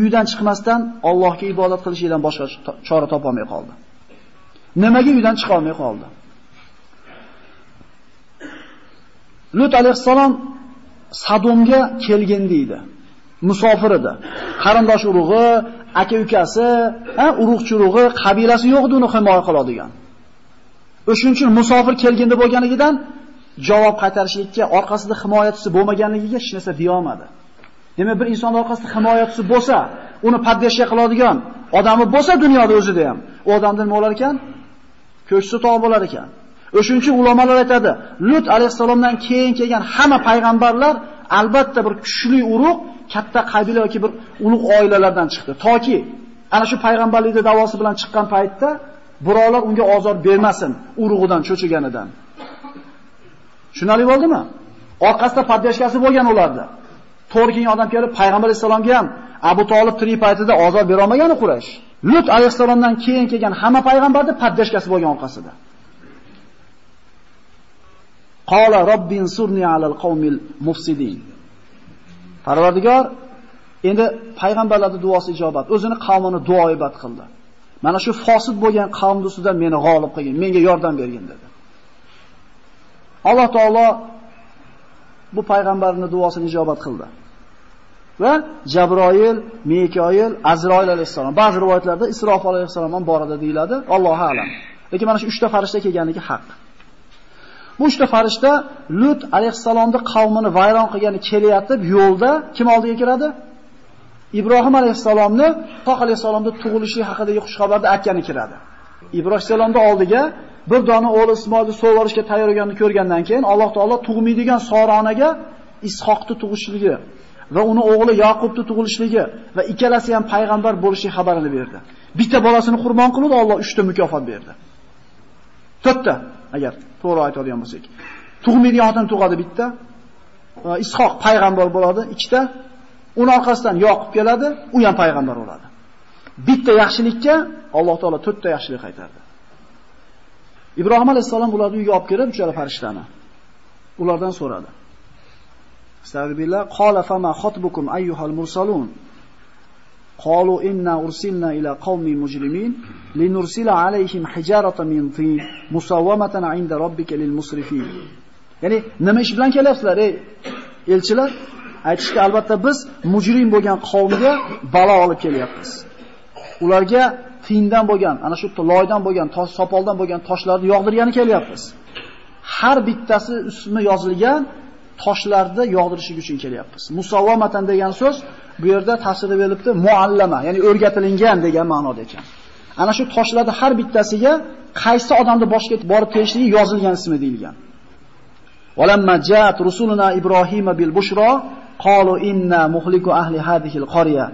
uydan chiqmasdan Allohga ibodat qilishdan boshqa chora topa olmay qoldi. Nimaga uydan chiqa olmay qoldi? Lut alayhisalom Sadomga kelgan deydi. Musofir edi. Qarindosh urug'i, aka-ukasi, ha, urug'-churug'i, qabilasi yo'q edi uni himoya qiladigan. O'shuning uchun musofir kelganda bo'lganligidan javob qaytarishlikka orqasida himoyachisi bo'lmaganligiga hech narsa deya olmadi. Demak, bir inson orqasida himoyachisi bo'lsa, uni paddeshga qiladigan odami bo'lsa dunyoda o'zida ham, u odamdan nima bo'lar ekan? Ko'chsi tog' bo'lar ekan. O'shuncha ulamolar aytadi, Lut alayhisalomdan keyin kelgan hamma payg'ambarlar albatta bir kuchli urug', katta qabila yoki bir ulug' oilalardan chiqdi. Toki ana shu payg'ambarlikda davosi bilan chiqqan paytda birovlar unga ozor bermasin, urug'idan cho'chiganidan. Tushunali bo'ldimi? Orqasida padyashkasi bo'lgan ularda. To'g'ri kelgan odam kelib payg'ambar alayhisalomga ham Abu Talib tirik paytida ozor bera olmagani Quraysh. Lut alayhisalomdan keyin kelgan hamma payg'ambarda padyashkasi bo'lgan orqasida. Qala robbin surni alal qawmil mufsidin. Parvardigor endi payg'ambarlarning duosi ijobat, o'zini qavmini duoibat qildi. Mana shu fosid bo'lgan qavm ustidan meni g'olib qilgin, menga yordam bergin dedi. Alloh taolo bu payg'ambarning duosini ijobat qildi. Va Jabroil, Mikoil, Azroil alayhisalom, ba'zi rivoyatlarda Isrof alayhisalom ham bor deyiladi. Alloh a'lam. Lekin mana shu 3 ta farishta kelganligi haq. Uchta farishta Lut alayhissalomni qavmini vayron qilgani kelyapti, yo'lda kim oldiga kiradi? Ibrohim alayhissalomni Toq alayhissalomda tug'ilishi haqidagi xush xabarda aytgani kiradi. Ibrohim alayhissalomni oldiga bir dona o'g'li Ismoilni so'vorishga tayyorlanganini ko'rgandan keyin Alloh taolo tug'maydigan Soronaga Ishoqni tug'ishligi va uni o'g'li Yaqubni tug'ilishligi va ikkalasi ham payg'ambar bo'lishi xabarini berdi. Bitta bolasini qurbon qilib Alloh 3 ta mukofot berdi. To'rtta agar to'g'ri aytadigan bo'lsak. Tug'maydigan xotin tug'adi bitta. Ishoq payg'ambar bo'ladi, ikkita. Uni orqasidan Yoqub keladi, u ham payg'ambar bo'ladi. Bitta yaxshilikka Alloh taolo to'rtta yaxshilik qaytardi. Ibrohim alayhisalom ularni uyga olib kelib, uchala farishtani ulardan so'radi. Astagfirullah, qala fama khatbukum ayyuhal mursalun? Qalu inna ursilna ila qawmi mujrimin linursila alayhim hijaratan min tin musawwamatan 'inda robbika lil musrifin. Ya'ni nima ish bilan kelyapsizlar, ey elchilar? Aytishki albatta biz mujrim bo'lgan qavmga balo olib kelyapmiz. Ularga tindan bo'lgan, ana shu loydan bo'lgan, tosh sopoldan bo'lgan toshlarni yog'dirgani kelyapmiz. Har bittasi ismi yozilgan toshlarni yog'dirishi uchun kelyapmiz. Musawwamatan degan so'z bu yerda ta'siri berilibdi, muallama, ya'ni o'rgatilgan degan ma'noda ekan. Ana shu toshlarning har bittasiga qaysi odamni boshga borib kelishligi yozilgan ismi deyilgan. Walamma ja'at rusuluna Ibrohima bil bushro qalu inna muhliku ahli hadhihi al-qarya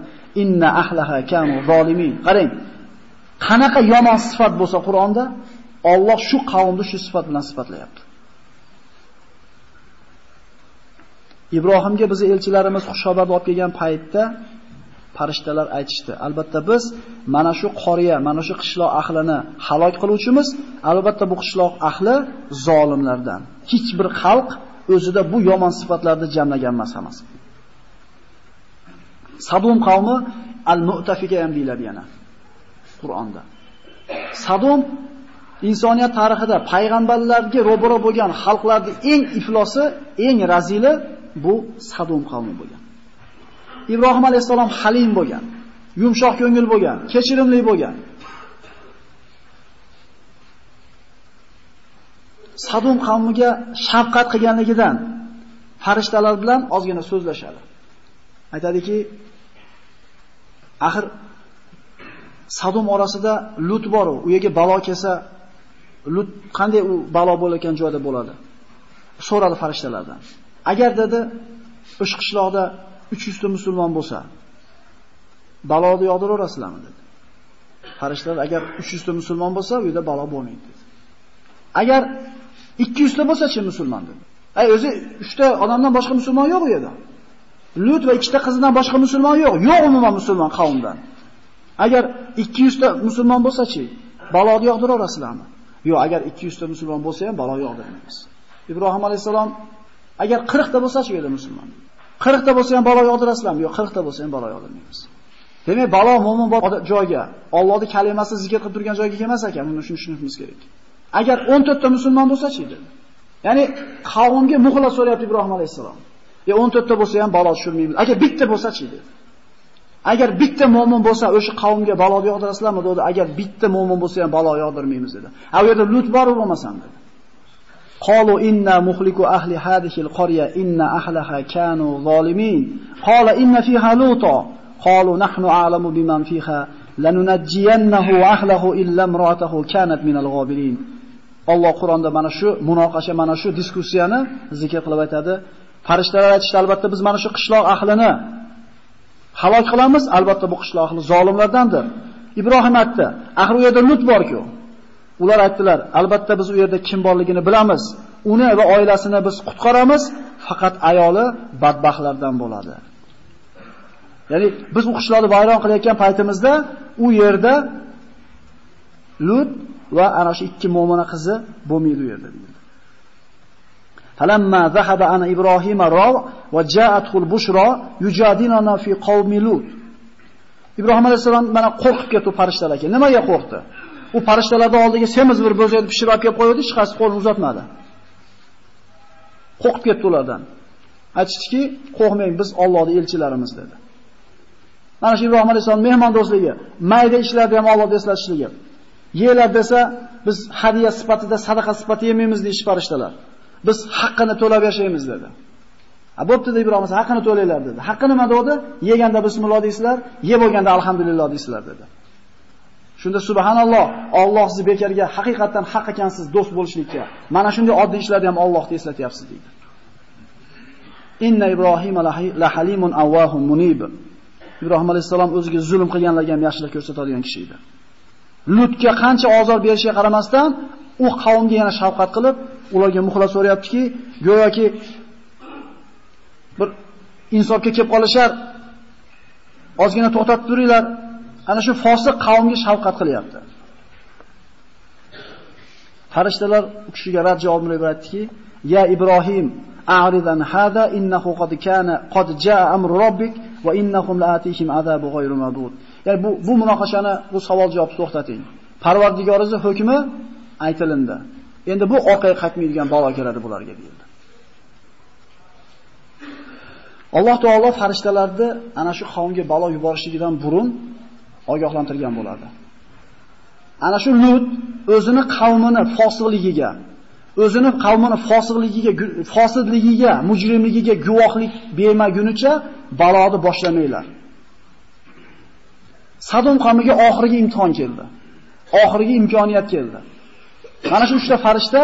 inna ahlaha kanu zolimin. Qarang. Qanaqa yomon sifat bo'lsa Qur'onda, Alloh shu qavmni shu sifat bilan sifatlayapti. Ibrohimga bizni elchilarimiz xushobat olib kelgan paytda farishtalar aytishdi. Albatta biz mana shu qoriya, mana shu qishloq ahlini halok qiluvchimiz, albatta bu qishloq ahli zolimlardan. Hech bir xalq o'zida bu yomon sifatlarni jamlagan emas hammasi. Sadom qavmi al-mu'tafika ham deyiladi yana Qur'onda. Sadom insoniyat tarixida payg'ambarlarga ro'baro bo'lgan xalqlarning eng iflosi, eng razili bu Sadom qavmi bo'lgan. Ibrohim alayhisalom halim bo'lgan, yumshoq ko'ngil bo'lgan, kechirimli bo'lgan. Sadom qavmiga shafqat qilganligidan farishtalar bilan ozgina so'zlashadi. Aytadiki, axir Sadom orasida Lut bor, u yerga balo kelsa, Lut qanday u balo bo'layotgan joyda bo'ladi? So'radi farishtalardan. Agar dedi, o'sha qishloqda 300 ta musulmon bo'lsa, baloni yog'diraverasizlarmi dedi. Farishtalar agar 300 ta musulmon bo'lsa, u yerda balo bo'lmaydi dedi. Agar 200 ta bo'lsa-chi musulmon dedi. Ay o'zi 3 ta odamdan boshqa musulmon yo'q u yerda. Lut va 2 ta qizidan boshqa musulmon yo'q. Yo'q umuman musulmon qavmdan. Agar 200 ta musulmon bo'lsa-chi, baloni yog'dira? Yo'q, agar 200 ta musulmon bo'lsa ham balo yog'dirmaymiz. Ibrohim alayhisalom agar 40 ta bo'lsa-chi edi musulmon. 40 ta bo'lsa ham balo yog'dirasizlarmi? Yo'q, 40 ta bo'lsa ham balo yog'dirmaymiz. Demak, balo mo'min bor joyga, Allohning kalimasi zikr qilib turgan joyga kelmas ekan, buni shuni tushunishimiz kerak. Agar 14 ta musulmon bo'lsa-chi dedi. Ya'ni qavmga muxlas so'rayapti Ibrohim alayhisalom. Ya e, 14 ta bo'lsa ham balo tushirmaymiz. Agar bitta bo'lsa-chi dedi. Agar bitta mo'min bo'lsa, o'sha qavmga balo yog'dirasizlarmi dedi. Agar bitta mo'min bo'lsa ham balo yog'dirmaymiz dedi. Ha u yerda lut bor bo'lmasam dedi. Qalu inna muhliku ahli hadhihi al-qarya inna ahliha kanu zolimin. Qala inna fiha luta. Qalu nahnu a'lamu biman fiha lanunajjiyannahu wa ahlihi illa imra'atuhu kanat min al-ghabirin. Alloh Qur'onda mana shu munoqasha, mana shu diskussiyani zikr qilib aytadi. Farishtalar aytishdi, albatta biz mana shu qishloq ahlini halok qilamiz, albatta bu qishloq zolimlardandir. Ibrohim aytdi, axir u yerda Lut bor-ku. Ular aytdilar, albatta biz u yerda kim borligini bilamiz. Uni va oilasini biz qutqaramiz, faqat ayoli badbaxtlardan bo'ladi. Ya'ni biz u qishloqni vayron qilayotgan paytimizda u yerda Lut va ana shu ikki mo'mina qizi bo'lmaydi u yerda deydi. فلما ذهب عن إبراهيم الراو وجاءته البشرى يجادلنا في قوم لوط Ibrohim alayhisalom mana qo'rqib ketdi farishtalarga. Nimaga qo'rqdi? U farishtalarning oldiga semiz bir bo'zakni pishirib olib kelib qo'ydi, hech qaysi qo'lini uzatmadi. Qo'rqib ketdi ulardan. Aytishdiki, "Qo'rqmang, biz Allohning elchilarimiz" dedi. Mana shu Ibrohim alayhissalom mehmon do'stligi, mayda ishlarda ham Allohni eslatishligi. Yelar desa, biz hadiya sifatida, sadaqa sifatida yemaymiz deyish farishtalar. Biz haqqini to'lab yashaymiz dedi. Ha bo'pti deb Ibrohim haqqini to'laylar dedi. Haqqi nima dedi? Yeganda bismillah deysizlar, yeb bo'lganda alhamdulillah deysizlar dedi. Shunda subhanalloh, Alloh sizni bekarga haqiqatan haq ekansiz do'st bo'lishlikka. Mana shunday oddiy ishlarda ham Allohni eslatyapsiz deydi. Inna Ibrohima la halimun awwahum munib. Ibrohim alayhisalom o'ziga zulm qilganlarga ham yaxshilik ko'rsatadigan kishi edi. Lutga qancha ozor berishiga qaramasdan, u qavmga yana shafqat qilib, ularga muxlas so'rayaptiki, go'yoki bir insofga kelib qolishar, ozgina to'xtatib turinglar. Ana shu fosiq qavmga shafqat qilyapti. Farishtalar u kishiga rad javob berib aytdiki, "Ya Ibrohim, a'ridan hada innahu qad kana qad jaa amru robbik va innahum la'atihim azabu ghayru mabud." Ya'ni bu bu munoqashani, bu savol javob to'xtating. Parvardigoringizning hukmi aytilindi. Endi bu orqaga qaytmaydigan balo keladi bularga deyildi. Alloh taolo farishtalarni ana shu qavmga balo yuborishligidan burun ogohlantirgan bo'ladi. Ana shu Lut o'zini qavmini fosiqligiga, o'zini qavmini fosiqligiga, fosidligiga, mujrimligiga guvohlik bermagunicha baloni boshlamanglar. Sadom qavmiga oxirgi imtihon keldi. Oxirgi imkoniyat keldi. Mana shu uchta farishta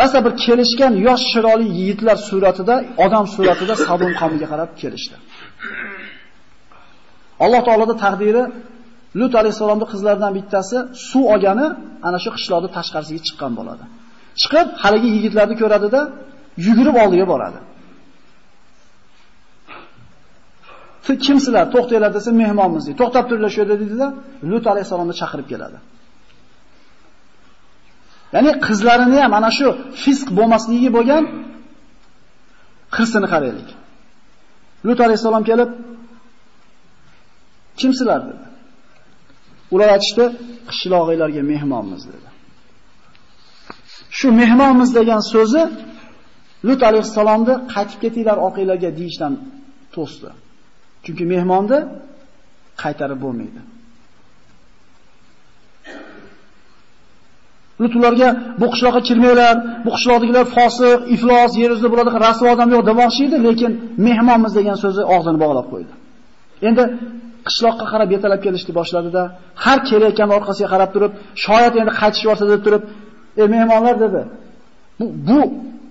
rasa bir kelishgan yosh chiroyli yigitlar suratida, odam suratida Sadom qavmiga qarab kelishdi. Alloh taoloning taqdiri Lut alayhisolamning qizlaridan bittasi suv olgani ana shu qishloqning tashqarisiga chiqqan bo'ladi. Chiqib, haligi yigitlarni ko'radida, yugurib oldiga boradi. Kimsizlar? To'xtanglar desa, mehmonmiz deydi. To'xtab turinglar shu yerda dedida Lut alayhisolamni chaqirib keladi. Ya'ni qizlarini ham ana shu fisq bo'lmasligi bo'lgan qirsini qaraylik. Lut alayhissalom kelib kimsizlar dedi. Ular aytishdi, qishlog'inglarga mehmonmiz dedi. Shu mehmonmiz degan so'zi Lut alayhisalomni qaytib ketinglar oqinglarga deyishdan to'sdi. Chunki mehmonni qaytarib bo'lmaydi. Lutlarga bu qishloqqa kirmanglar, bu qishloqdagilar fosiq, iflos, yer yuzida bo'ladi, rasvo odam yo'q demoqchi edi, lekin mehmonmiz degan so'zi og'zini bog'lab qo'ydi. Endi qishloqqa qarab yetalab kelishni boshladida, har kelayotgan orqasiga qarab turib, shoyat endi qaytish yorsa deb turib, "Ey mehmonlar" dedi. Bu bu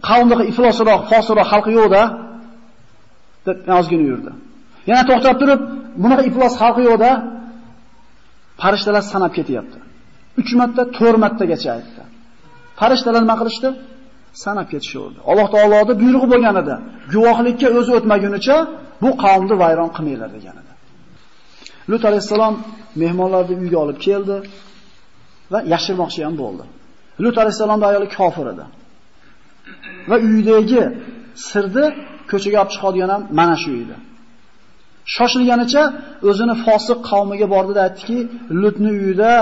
qavmdagi iflosroq, fosiroq xalqi yo'qda deb ozgina yurdi. Yana to'xtab turib, bunaqa iflos xalqi yo'qda Farishtalar sanab ketyapti. 3 marta, 4 martagacha aytdi. Farishtalar nima qilishdi? Sanab ketishaverdi. Alloh taoloning buyrug'i bo'lgan edi. Guvohlikka o'zi o'tmagunicha bu qavmni vayron qilmanglar degan edi. Lut alayhisalom mehmonlarni uyga olib keldi. va yashirmoqchi ham bo'ldi. Lut alayhisalomning ayoli kofir edi. Va uydagi sirni ko'chaga olib chiqadigan ham mana shu edi. Shoshilganicha o'zini fosiq qavmiga bordi da aytdiki, Lutni uyida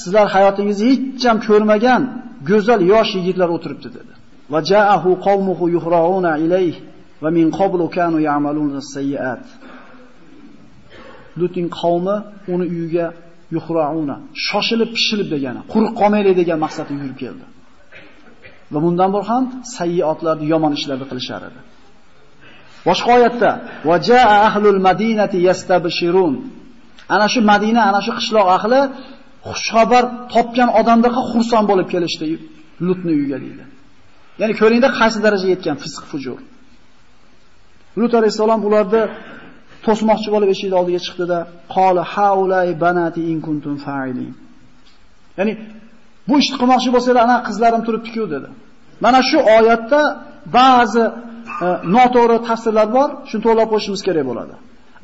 sizlar hayotingizda hech ham ko'rmagan go'zal yosh yigitlar o'tiribdi dedi. Va ja'ahu qawmuhu yuhra'una ilayhi va min qablu kanu ya'maluna sayyi'at. Lutning qavmi uni uyiga yuhra'una, shoshilib pishilib degani, quruq qolmaylik degan maqsadda yurib keldi. Va bundan bor ham sayyiotlarni, yomon ishlarni qilishar edi. Boshqa oyatda va jaa ahlul madinati yastabshirun. Ana shu Madina, ana shu qishloq ahli xushxabar topgan odamdaqa xursand bo'lib kelishdi Lutni uyiga deydi. Ya'ni ko'ringda qaysi darajaga yetgan fisq fujur. Lut alayhisalom ularni to'smoqchi bo'lib eshik oldiga chiqdi-da, haulay banati in kuntum fa'ilin. Ya'ni bu ishni qilmoqchi bo'lsanglar, ana qizlarim turibdi-ku dedi. Mana shu oyatda ba'zi e, noto'g'ri tafsirlar bor, shuni to'g'rilab qo'yishimiz kerak bo'ladi.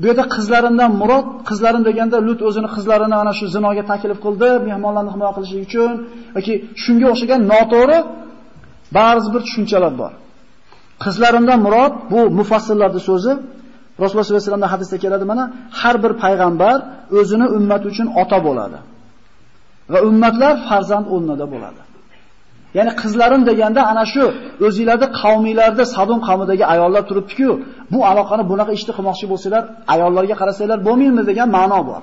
Bu yerda qizlarimdan murod, qizlarim deganda Lut o'zini qizlarini ana shu zinoga taklif qildi, mehmonlarni himoya qilish uchun yoki shunga o'xshagan noto'g'ri ba'zi bir tushunchalar bor. Qizlarimdan murod bu mufassillarning so'zi Rasululloh sollallohu alayhi vasallamda hadisda keladi mana har bir payg'ambar o'zini ummati uchun ota bo'ladi. Va ummatlar farzand o'rnida bo'ladi. Ya'ni qizlarim deganda ana shu o'zingizlarda qavmingizlarda Sadum qavmidagi ayollar turibdi-ku, bu aloqani bunaqa ishni qilmoqchi bo'lsalar, ayollarga qarasanglar bo'lmaymiz degan ma'no bor.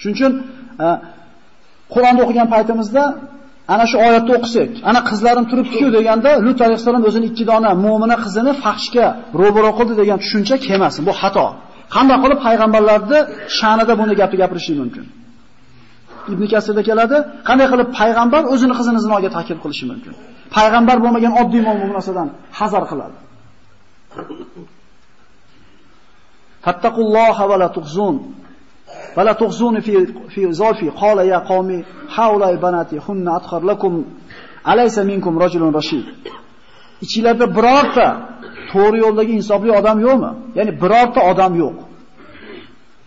Shuning uchun e, Qur'onni o'qigan paytimizda ana shu oyatni o'qisak, ana qizlarim turibdi-ku deganda Lut alayhissalom o'zini ikki dona mu'mina qizini fahshga ro'baro qildi degan tushuncha kelmasin. Bu xato. Qanday qilib payg'ambarlarni sha'nida buni gapni gapirishi mumkin? Ibn Kasirda keladi, qanday qilib payg'ambar o'zini qizini zinoga ta'kid qilishi mumkin? Payg'ambar bo'lmagan oddiy mo'min bu narsadan hazar qiladi. Fattaqulloha va la tuhzun. فلا la في fi fi قال يا قومي qawmi بناتي banati hunna لكم lakum alaysa minkum rajulun rashid. Birorta to'g'ri yo'ldagi insofli odam yo'qmi? Ya'ni birorta odam yo'q.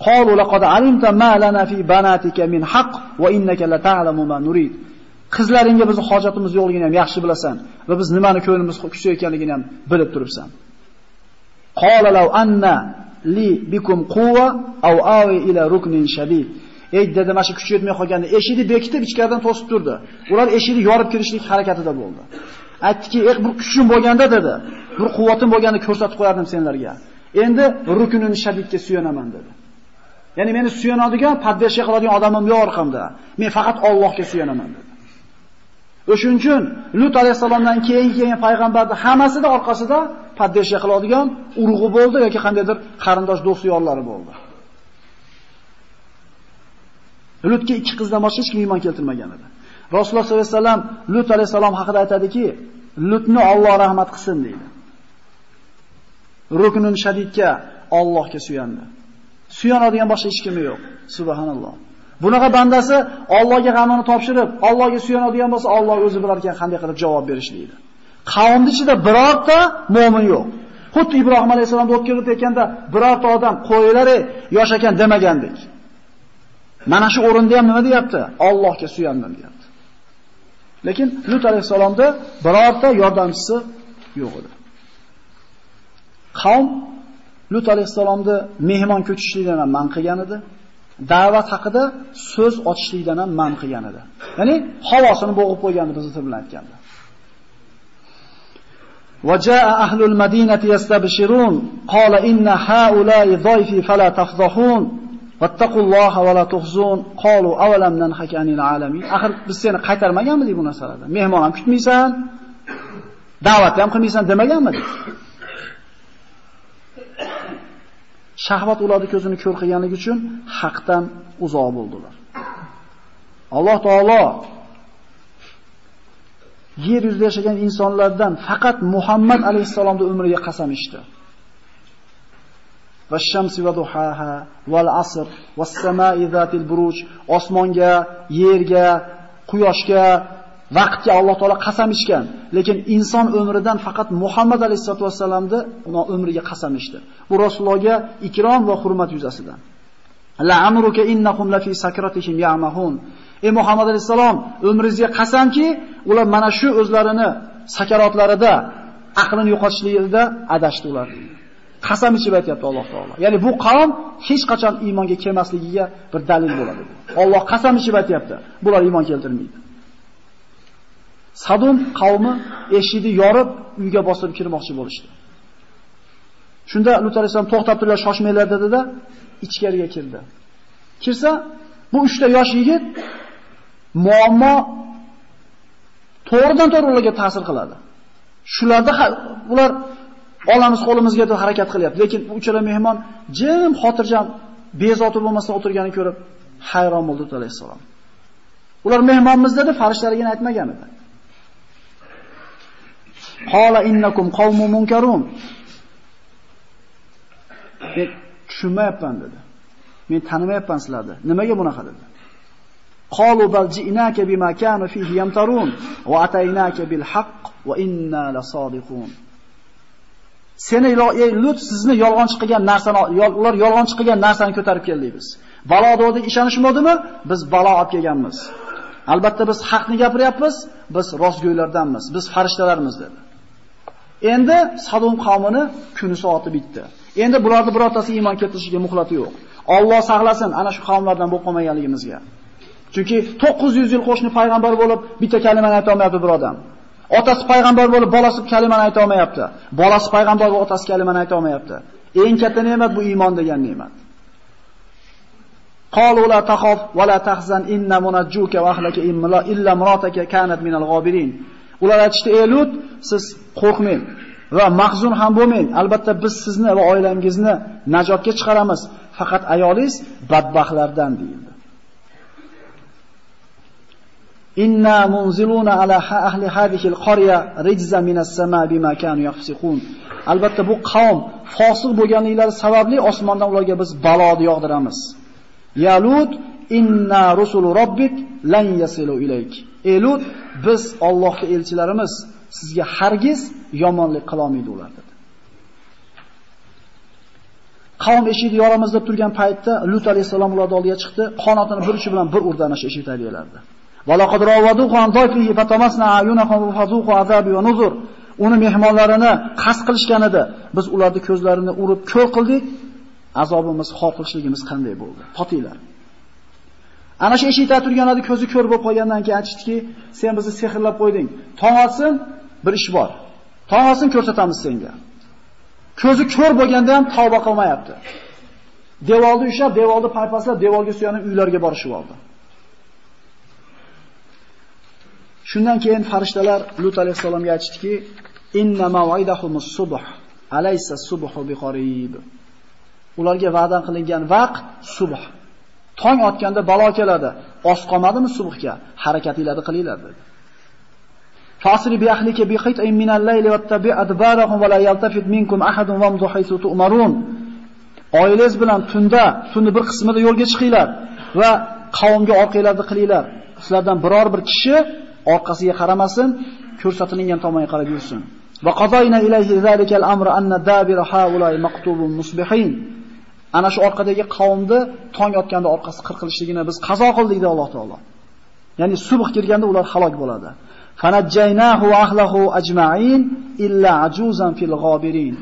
Qalu laqad alimta ma lana fi banatika min haqq va innaka la ta'lamu ma nurid. Qizlaringga bizning hojatimiz yo'qligini ham yaxshi bilasan va biz nimani ko'nglimiz kuchli ekanligini ham bilib turibsan. Qala law anna li bikum quwwa aw awi ila ruknin shadid. Ey dedi, mana shu kuch yetmay qolganda eshikni bekitib ichkaridan to'sib turdi. Ular eshikni yorib kirishlik harakatida bo'ldi. Aytdiki, "Ey bir kuchim bo'lganda" dedi. "Bir quvvatim bo'lganda ko'rsatib qo'yardim senlarga. Endi ruknin shadidga suyanaman" dedi. Ya'ni meni suyanadigan, padbesha qiladigan odamim yo'q orqamda. Men faqat Allohga suyanaman dedi. O'shuning uchun Lut alayhisalomdan keyin kelgan payg'ambarning hammasida orqasida padbesha qiladigan urug'i bo'ldi yoki qandaydir qarindosh do'st yorlari bo'ldi. Lutga ikki qizdan boshqa hech kim iymon keltirmagan edi. Rasululloh sollallohu alayhi vasallam Lut alayhisalom haqida aytadiki, Lutni Alloh rahmat qilsin deydi. Ruknun shadidga Allohga suyandi. suyanadigan boshqa hech kimi yo'q. Subhanalloh. Bunaqa bandasi Allohga g'amini topshirib, Allohga suyanadigan bo'lsa, Alloh o'zi bilar ekan qanday qilib javob berishlikni. Qavmning ichida birorta mu'min yo'q. Xuddi Ibrohim alayhisolamni o'tkirib ekanda birorta odam qo'ylar yosh ekan demagandek. Mana shu o'rinda ham nima deyapti? Allohga suyandim deyapti. Lekin Lut alayhisolamda birorta yordamchisi yo'q edi. Qavm Lut alayhisalomni mehmon ko'chishlikdan ham man qilgan edi. Da'vat haqida so'z ochishlikdan ham man qilgan edi. Ya'ni havosini bo'g'ib qo'ygandi biz bilan aytganda. وجاء أهل المدينة يستبشرون قال إن هؤلاء ضيفي فلا تفضحون واتقوا الله ولا تخزون قالوا أولم ننهك عن العالمين axir biz seni qaytarmaganmidik bu narsalardan mehmon ham kutmaysan da'vat ham qilmaysan demaganmidik shahvat ularni ko'zini ko'r qilganligi uchun haqdan uzoq bo'ldilar. Alloh taolo yer yuzida yashagan insonlardan faqat Muhammad alayhisalomning umriga qasam ichdi. Va shamsi va duhaha val asr was samai zatil buruj osmonga, yerga, quyoshga vaqtga Alloh taolo qasam ichgan, lekin inson umridan faqat Muhammad alayhisolatu vasallamni umriga qasam ichdi. Bu Rasulullohga ikrom va hurmat yuzasidan. La amruka innahum la fi sakratihim ya'mahun. Ey Muhammad alayhisalom, umringizga qasamki, ular mana shu o'zlarini sakarotlarida aqlini yo'qotishligida adashdi ular. Qasam ichib aytayapti Alloh taolo. Ya'ni bu qavm hech qachon iymonga kelmasligiga bir dalil bo'ladi. Alloh qasam ichib aytayapti. Bular iymon keltirmaydi. Sadum qavmi eshikni yorib uyga bosib kirmoqchi bo'lishdi. Shunda Lut alayhisalom to'xtab turlar, shoshmanglar dedi-da, ichkariga kirdi. Kirsa, bu 3 ta yosh yigit muammo to'g'ridan to'g'ri ularga ta'sir qiladi. Shularda ular olamiz qo'limizga deb harakat qilyapti, lekin uchala mehmon jim xotirjam bezovta bo'lmasdan o'tirganini ko'rib hayron bo'ldi alayhissalom. Ular mehmonmiz dedi, farishtalarga aytmagan edi. Qala innakum qawmun munkarun. Men tushunmayapman dedi. Men tanimayapman sizlarni. Nimaga bunaqa dedi? Qalu bal ji'naka bima kanu fihi yamtarun va ataynaka bil haqq wa inna lasodiqun. Seni ey Lut sizni yolg'onchi qilgan narsani ular yolg'onchi qilgan narsani ko'tarib keldik biz. Balo deganda ishonishmadimi? Biz balo olib kelganmiz. Albatta biz haqni gapiryapmiz, biz rostgo'ylardanmiz, biz farishtalarmiz dedi. Endi Sodom qavmini kuni soati bitdi. Endi bularni birortasi iymon keltirishiga muhlati yo'q. Alloh saqlasin ana shu qavmlardan bo'lib qolmaganligimizga. Chunki 900 yil qo'shni payg'ambar bo'lib bitta kalimani ayta olmayapti bir odam. Otasi payg'ambar bo'lib bolasi kalimani ayta olmayapti. Bolasi payg'ambar bo'lib otasi kalimani ayta olmayapti. Eng katta ne'mat bu iymon degan ne'mat. قالوا لا تخف ولا تحزن إن منجوك وأهلك إلا امراتك كانت من الغابرين Ular aytishdi, "Ey Lut, siz qo'rqmang va mahzun ham bo'lmang. Albatta biz sizni va oilangizni najotga chiqaramiz. Faqat ayolingiz badbaxtlardan" deyildi. Inna munziluna ala ahli hadhihi al-qarya rijza minas samaa bima kanu yafsiqun. Albatta bu qavm fosiq bo'lganliklari sababli osmondan ularga biz baloni yog'diramiz. Ya Lut, inna rusulu robbik lan yasilu ilayk. Ey Lut, biz Allohning elchilarimiz sizga hargiz yomonlik qila olmaydi ular dedi. Qavm eshikni yoramizda turgan paytda Lut alayhisalom ularning oldiga chiqdi, qanotini bir uchi bilan bir urdanish ana shu eshik tagilarida. Valaqad rawaduhu an dayfihi fatamasna ayunahum fazuqu azabi wa nuzur. Uni mehmonlarini qas qilishgan edi. Biz ularni ko'zlarini urib ko'r qildik. Azobimiz, xor qilishligimiz qanday bo'ldi? Totinglar. Ana shu eshikda edi, ko'zi ko'r bo'lib qolgandan keyin aytishdiki, sen bizni sehrlab qo'yding. Tong otsin, bir ish bor. Tong otsin ko'rsatamiz senga. Ko'zi ko'r bo'lganda ham tavba qilmayapti. Devorni ushlab, devorni paypaslab, devorga suyanib uylarga borishib oldi. Shundan keyin farishtalar Lut alayhisalomga aytishdiki, "Inna maw'idahumus subh, alaysa subhu biqarib." Ularga va'da qilingan vaqt subh. Tong otganda balo keladi. Os qolmadimi subhga? Harakatinglarni qilinglar dedi. Fasri bi ahlika bi qit'in min al-layli wattabi' adbarahum wa la yaltafit minkum ahadun wamdu haythu tu'marun. Oilangiz bilan tunda, tunni bir qismida yo'lga chiqinglar va qavmga orqanglarni qilinglar. Sizlardan biror bir kishi orqasiga qaramasin, ko'rsatilgan tomonga qarab yursin. Va qadayna ilayhi zalikal al-amru anna dabira haulay maqtubun musbihin. Ana shu orqadagi qavmni tong otganda orqasi qirqilishligini biz qazo qildik dedi Alloh taolo. Ya'ni subh kirganda ular halok bo'ladi. Fanajjaynahu wa ahlihi ajma'in illa ajuzan fil g'obirin.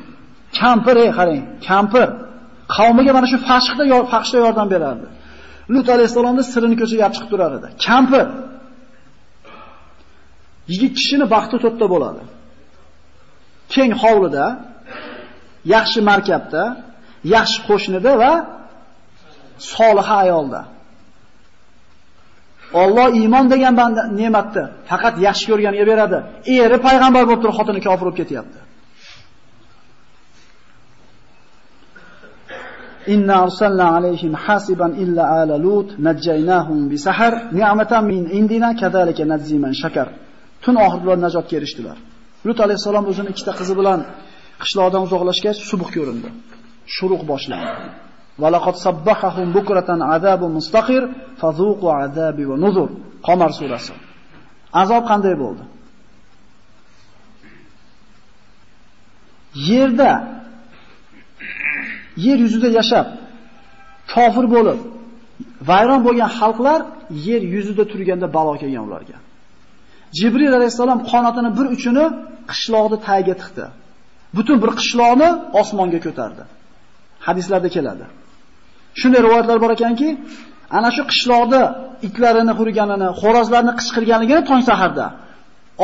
Kampir, ey qarang, kampir qavmiga mana shu fashqda fahshda yordam berardi. Lut alayhisolamning sirini ko'chaga chiqib turar edi. Kampir yigit kishini baxti to'rtta bo'ladi. Keng hovlida, yaxshi markabda, yaxshi qo'shnida va solih ayolda. Alloh iymon degan banda ne'matni faqat yaxshi ko'rganiga e beradi. Eri payg'ambar bo'lib turib xotini kofir bo'lib ketyapti. Inna arsalna alayhim hasiban illa ala lut najjaynahum bisahar ni'matan min indina kadhalika najziman shakar. Tun oxirida najotga erishdilar. Lut alayhisalom o'zining ikkita qizi bilan qishloqdan uzoqlashgach subh ko'rindi. shuruq boshlandi. Valaqad sabbahahum bukratan azabun mustaqir fazuqu azabi va nuzur. Qamar surasi. Azob qanday bo'ldi? Yerda yer yuzida yashab kofir bo'lib vayron bo'lgan xalqlar yer yuzida turganda balo kelgan ularga. Jibril alayhisalom qonatini bir uchini qishloqni tagiga tiqdi. Butun bir qishloqni osmonga ko'tardi. Hadislarda keladi. Shunday rivoyatlar bor ekanki, ana shu qishloqda itlarini hurganini, xo'rozlarni qichqirganligini tong saharda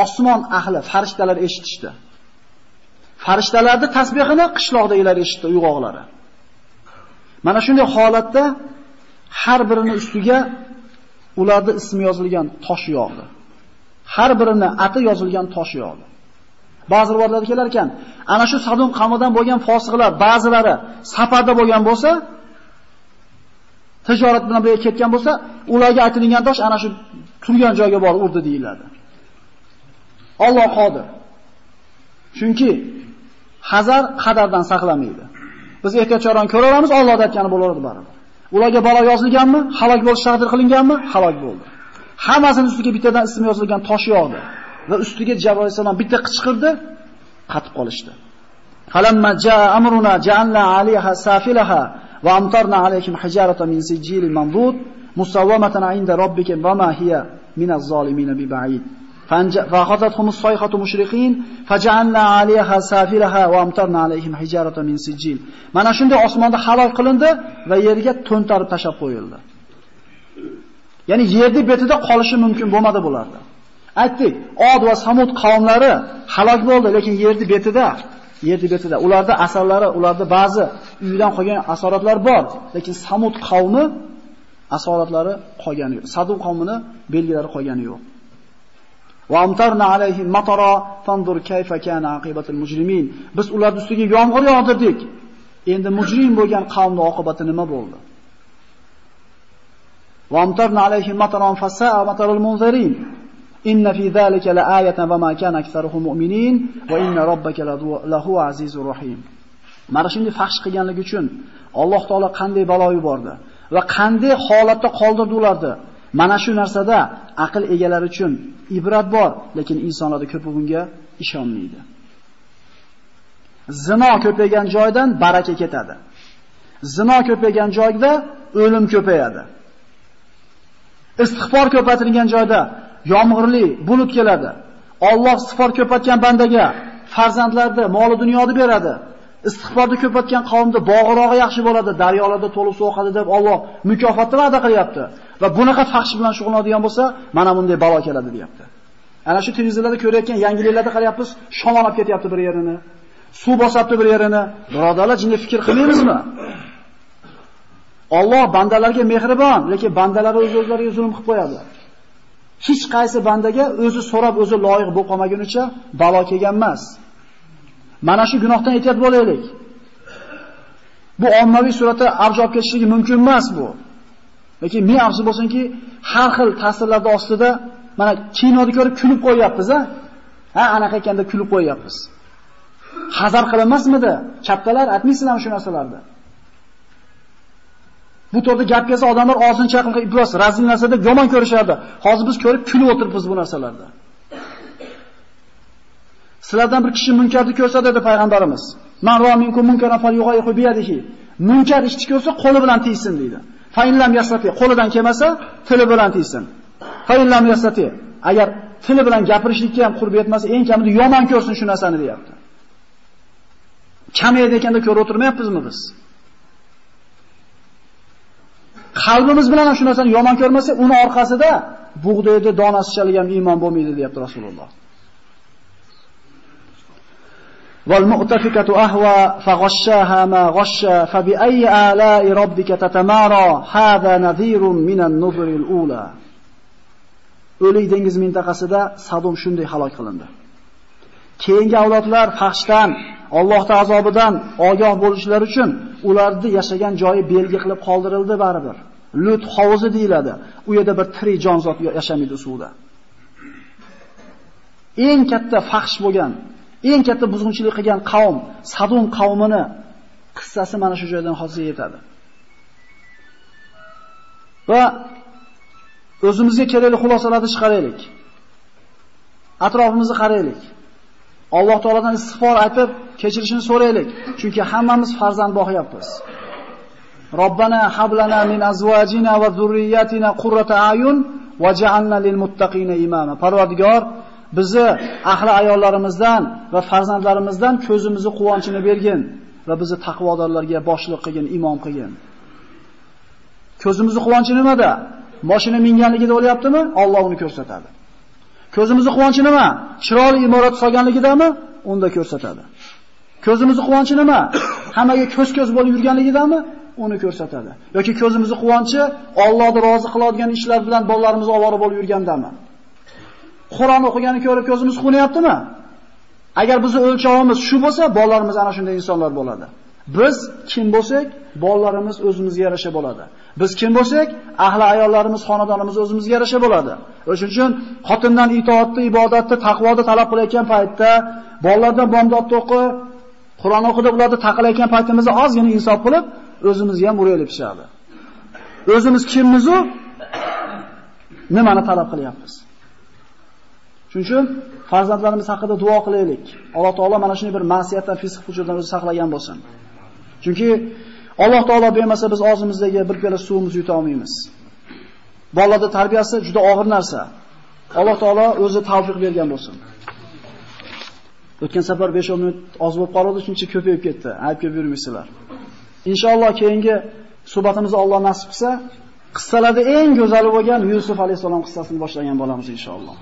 osmon ahli, farishtalar eshitishdi. Farishtalarni tasbihini qishloqdagilar eshitdi, uyg'oqlari. Mana shunday holatda har birini ustiga ularning ismi yozilgan tosh yog'di. Har birini ati yozilgan tosh yog'di. Ba'zi rivoyatlarda kelar ekan, ana shu Sadum qavmidan bo'lgan fosiqlar ba'zilari safarda bo'lgan bo'lsa, tijorat bilan birga ketgan bo'lsa, ularga aytilgan tosh ana shu turgan joyga borib urdi deyiladi. Alloh qodir. Chunki hazar qadardan saqlamaydi. Biz ehtiyotchoron ko'raveramiz, Alloh aytgani bo'laveradi baribir. Ularga balo yozilganmi? Halok bo'lish taqdir qilinganmi? Halok bo'ldi. Hammasining ustiga bittadan ismi yozilgan tosh yog'di va ustiga Jabroil alayhisalom bitta qichqirdi, qatib qolishdi. Falamma jaa amruna ja'alna 'alayha safilaha va amtarna 'alayhim hijaratan min sijilin mandud musawwamatan 'inda robbika va ma hiya min az-zalimin biba'id. فأخذتهم الصيحة مشرقين فجعلنا عليها سافلها وامطرنا عليهم حجارة من سجيل mana shunday osmonda halol qilindi va yerga to'ntarib tashab qo'yildi Ya'ni yerni betida qolishi mumkin bo'lmadi bularda aytdik od va samud qavmlari halok bo'ldi lekin yerni betida yerni betida ularda asarlari ularda ba'zi uydan qolgan asoratlar bor lekin samud qavmi asoratlari qolgani yo'q sadum qavmini belgilari qolgani yo'q Va amtarna alayhim matara fanzur kayfa kana aqibatul mujrimin. Biz ular ustiga yomg'ir yog'dirdik. Endi mujrim bo'lgan qavmning oqibati nima bo'ldi? Va amtarna alayhim mataran fasa'a matarul munzirin. Inna fi zalika laayatan va ma kana aktharuhum mu'minin va inna robbaka. Mana shunday fahsh qilganligi uchun Alloh taolo qanday balo yubordi va qanday holatda qoldirdi ularni. Mana shu narsada aql egalari uchun ibrat bor, lekin insonlarda ko'pi bunga ishonmaydi. Zino ko'paygan joydan baraka ketadi. Zino ko'paygan joyda o'lim ko'payadi. Istig'for ko'patilgan joyda yomg'irli bulut keladi. Alloh istig'for ko'patgan bandaga farzandlarni, mol dunyoni beradi. Istig'forni ko'patgan qavmda bog'irog'i yaxshi bo'ladi, daryolarda to'lib suv oqadi deb Alloh mukofotni va'da qilyapti. Va bunaqa faxsh bilan shug'ullanadigan bo'lsa, mana bunday balo keladi, deyapti. Ana shu televizorlarda ko'rayotgan yangiliklarda qarayapmiz, shamolab ketyapti bir yerini. Suv bosyapti bir yerini. Birodarlar, jinni fikr qilmaymizmi? Alloh bandalarga mehribon, lekin bandalar o'z-o'zlariga zulm qilib qo'yadilar. Hech qaysi bandaga o'zi so'rab o'zi loyiq bo'lib qolmagunicha balo kelgan emas. Mana shu gunohdan ehtiyot bo'laylik. Bu ommaviy suratda avj olib ketishligi mumkin emas bu. Lekin men afsus bo'lsinki, har xil ta'sirlar ostida mana kinoni ko'rib kulib qo'yapmiz, a? Ha, anaqa ekanda kulib qo'yapmiz. Hazar qilinmasmidi? Kattalar aytmaysizlarmi shu narsalarni? Bu turda gap kelsa odamlar og'zini chaqilib, iblos razil narsa deb yomon ko'rishardi. Hozir biz ko'rib kulib o'tiribmiz bu narsalarda. Sizlardan bir kishi munkarni ko'rsa dedi payg'ambarimiz. Man ra minkum munkaran falyughayyir bi yadihi. Munkar ishni ko'rsa qo'li bilan tiysin deydi. Fa illam yasati qo'lidan kelmasa, tili bilan tiysin. Fa illam yasati agar tili bilan gapirishlikka ham qurb yetmasa, eng kamida yomon ko'rsin shu narsani deyapti. Kamaydi ekanda ko'rib o'tirmayapmizmi biz? Qalbimiz bilan ham shu narsani yomon ko'rmasa, uni orqasida bug'doyda donasi ham iymon bo'lmaydi, deyapti Rasululloh. Wal mu'tafikatu ahwa faghashaha ma ghasha fa bi ayyi ala'i rabbika tatamara hadha nadhirun minan nuzuril ula. O'lik dengiz mintaqasida Sodom shunday halok qilindi. Keyingi avlodlar fahshdan, Alloh azobidan ogoh bo'lishlari uchun ularni yashagan joyi belgi qilib qoldirildi baribir. Lut hovuzi deyiladi. U yerda bir tirik jonzot yashamaydi suvda. Eng katta fahsh bo'lgan eng katta buzg'unchilik qilgan qavm Sadum qavmini qissasi mana shu joydan hozir yetadi. Va o'zimizga kerakli xulosalarni chiqaraylik. Atrofimizni qaraylik. Alloh taoladan istig'for aytib, kechirishini so'raylik, chunki hammamiz farzand boqyapmiz. Robbana hablana min azwajina va zurriyyatina qurrata ayun waj'alna lil muttaqina imama. Parvardigor bizni ahli ayollarimizdan va farzandlarimizdan ko'zimizni quvonchini bergin va bizni taqvodorlarga boshliq qilgin, imom qilgin. Ko'zimizni quvonchi nimada? Mashina minganligida bo'lyaptimi Alloh uni ko'rsatadi. Ko'zimizni quvonchi nima? Chiroyli imorat solganligidami? Unda ko'rsatadi. Ko'zimizni quvonchi nima? Hammaga ko'z-ko'z bo'lib yurganligidami? Uni ko'rsatadi. Yoki ko'zimizni quvonchi Allohni rozi qiladigan ishlar bilan bolalarimiz ovora bo'lib yurgandami? Qur'on o'qigani ko'rib ko'zimiz qunyaptimi? Agar bizni o'lchovimiz shu bo'lsa, bolalarimiz ana shunday insonlar bo'ladi. Biz kim bo'lsak, bolalarimiz o'zimizga yarasha bo'ladi. Biz kim bo'lsak, ahli ayollarimiz, xonadonimiz o'zimizga yarasha bo'ladi. O'shuning uchun xotindan itoatni, ibodatni, taqvoni talab qilayotgan paytda, bolalardan bomdod o'qi, Qur'on o'qida ularni taqilayotgan paytimizda ozgina insof qilib, o'zimizga ham uraylik pishadi. O'zimiz kimmiz u? Nimani talab qilyapmiz? Shuning uchun farzandlarimiz haqida duo qilaylik. Alloh taolo mana shunday bir ma'siyatdan, fisq hujurdan o'zi saqlagan bo'lsin. Chunki Alloh taolo bermasa biz og'zimizdagi bir piyola suvimizni yuta olmaymiz. Bolalarning tarbiyasi juda og'ir narsa. Alloh taolo o'zi tavfiq bergan bo'lsin. O'tgan safar 5 minut oz bo'lib qoldi, shuncha ko'payib ketdi. Ayb ko'p yurmaysizlar. Inshaalloh keyingi suhbatimizni Alloh nasib qilsa, qissalarda eng go'zali bo'lgan Yusuf alayhisalom qissasini boshlagan bo'lamiz inshaalloh.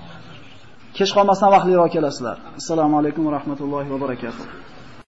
Kech qolmasdan vaqtliroq kelasizlar. Assalomu alaykum va rahmatullohi va barakatuh.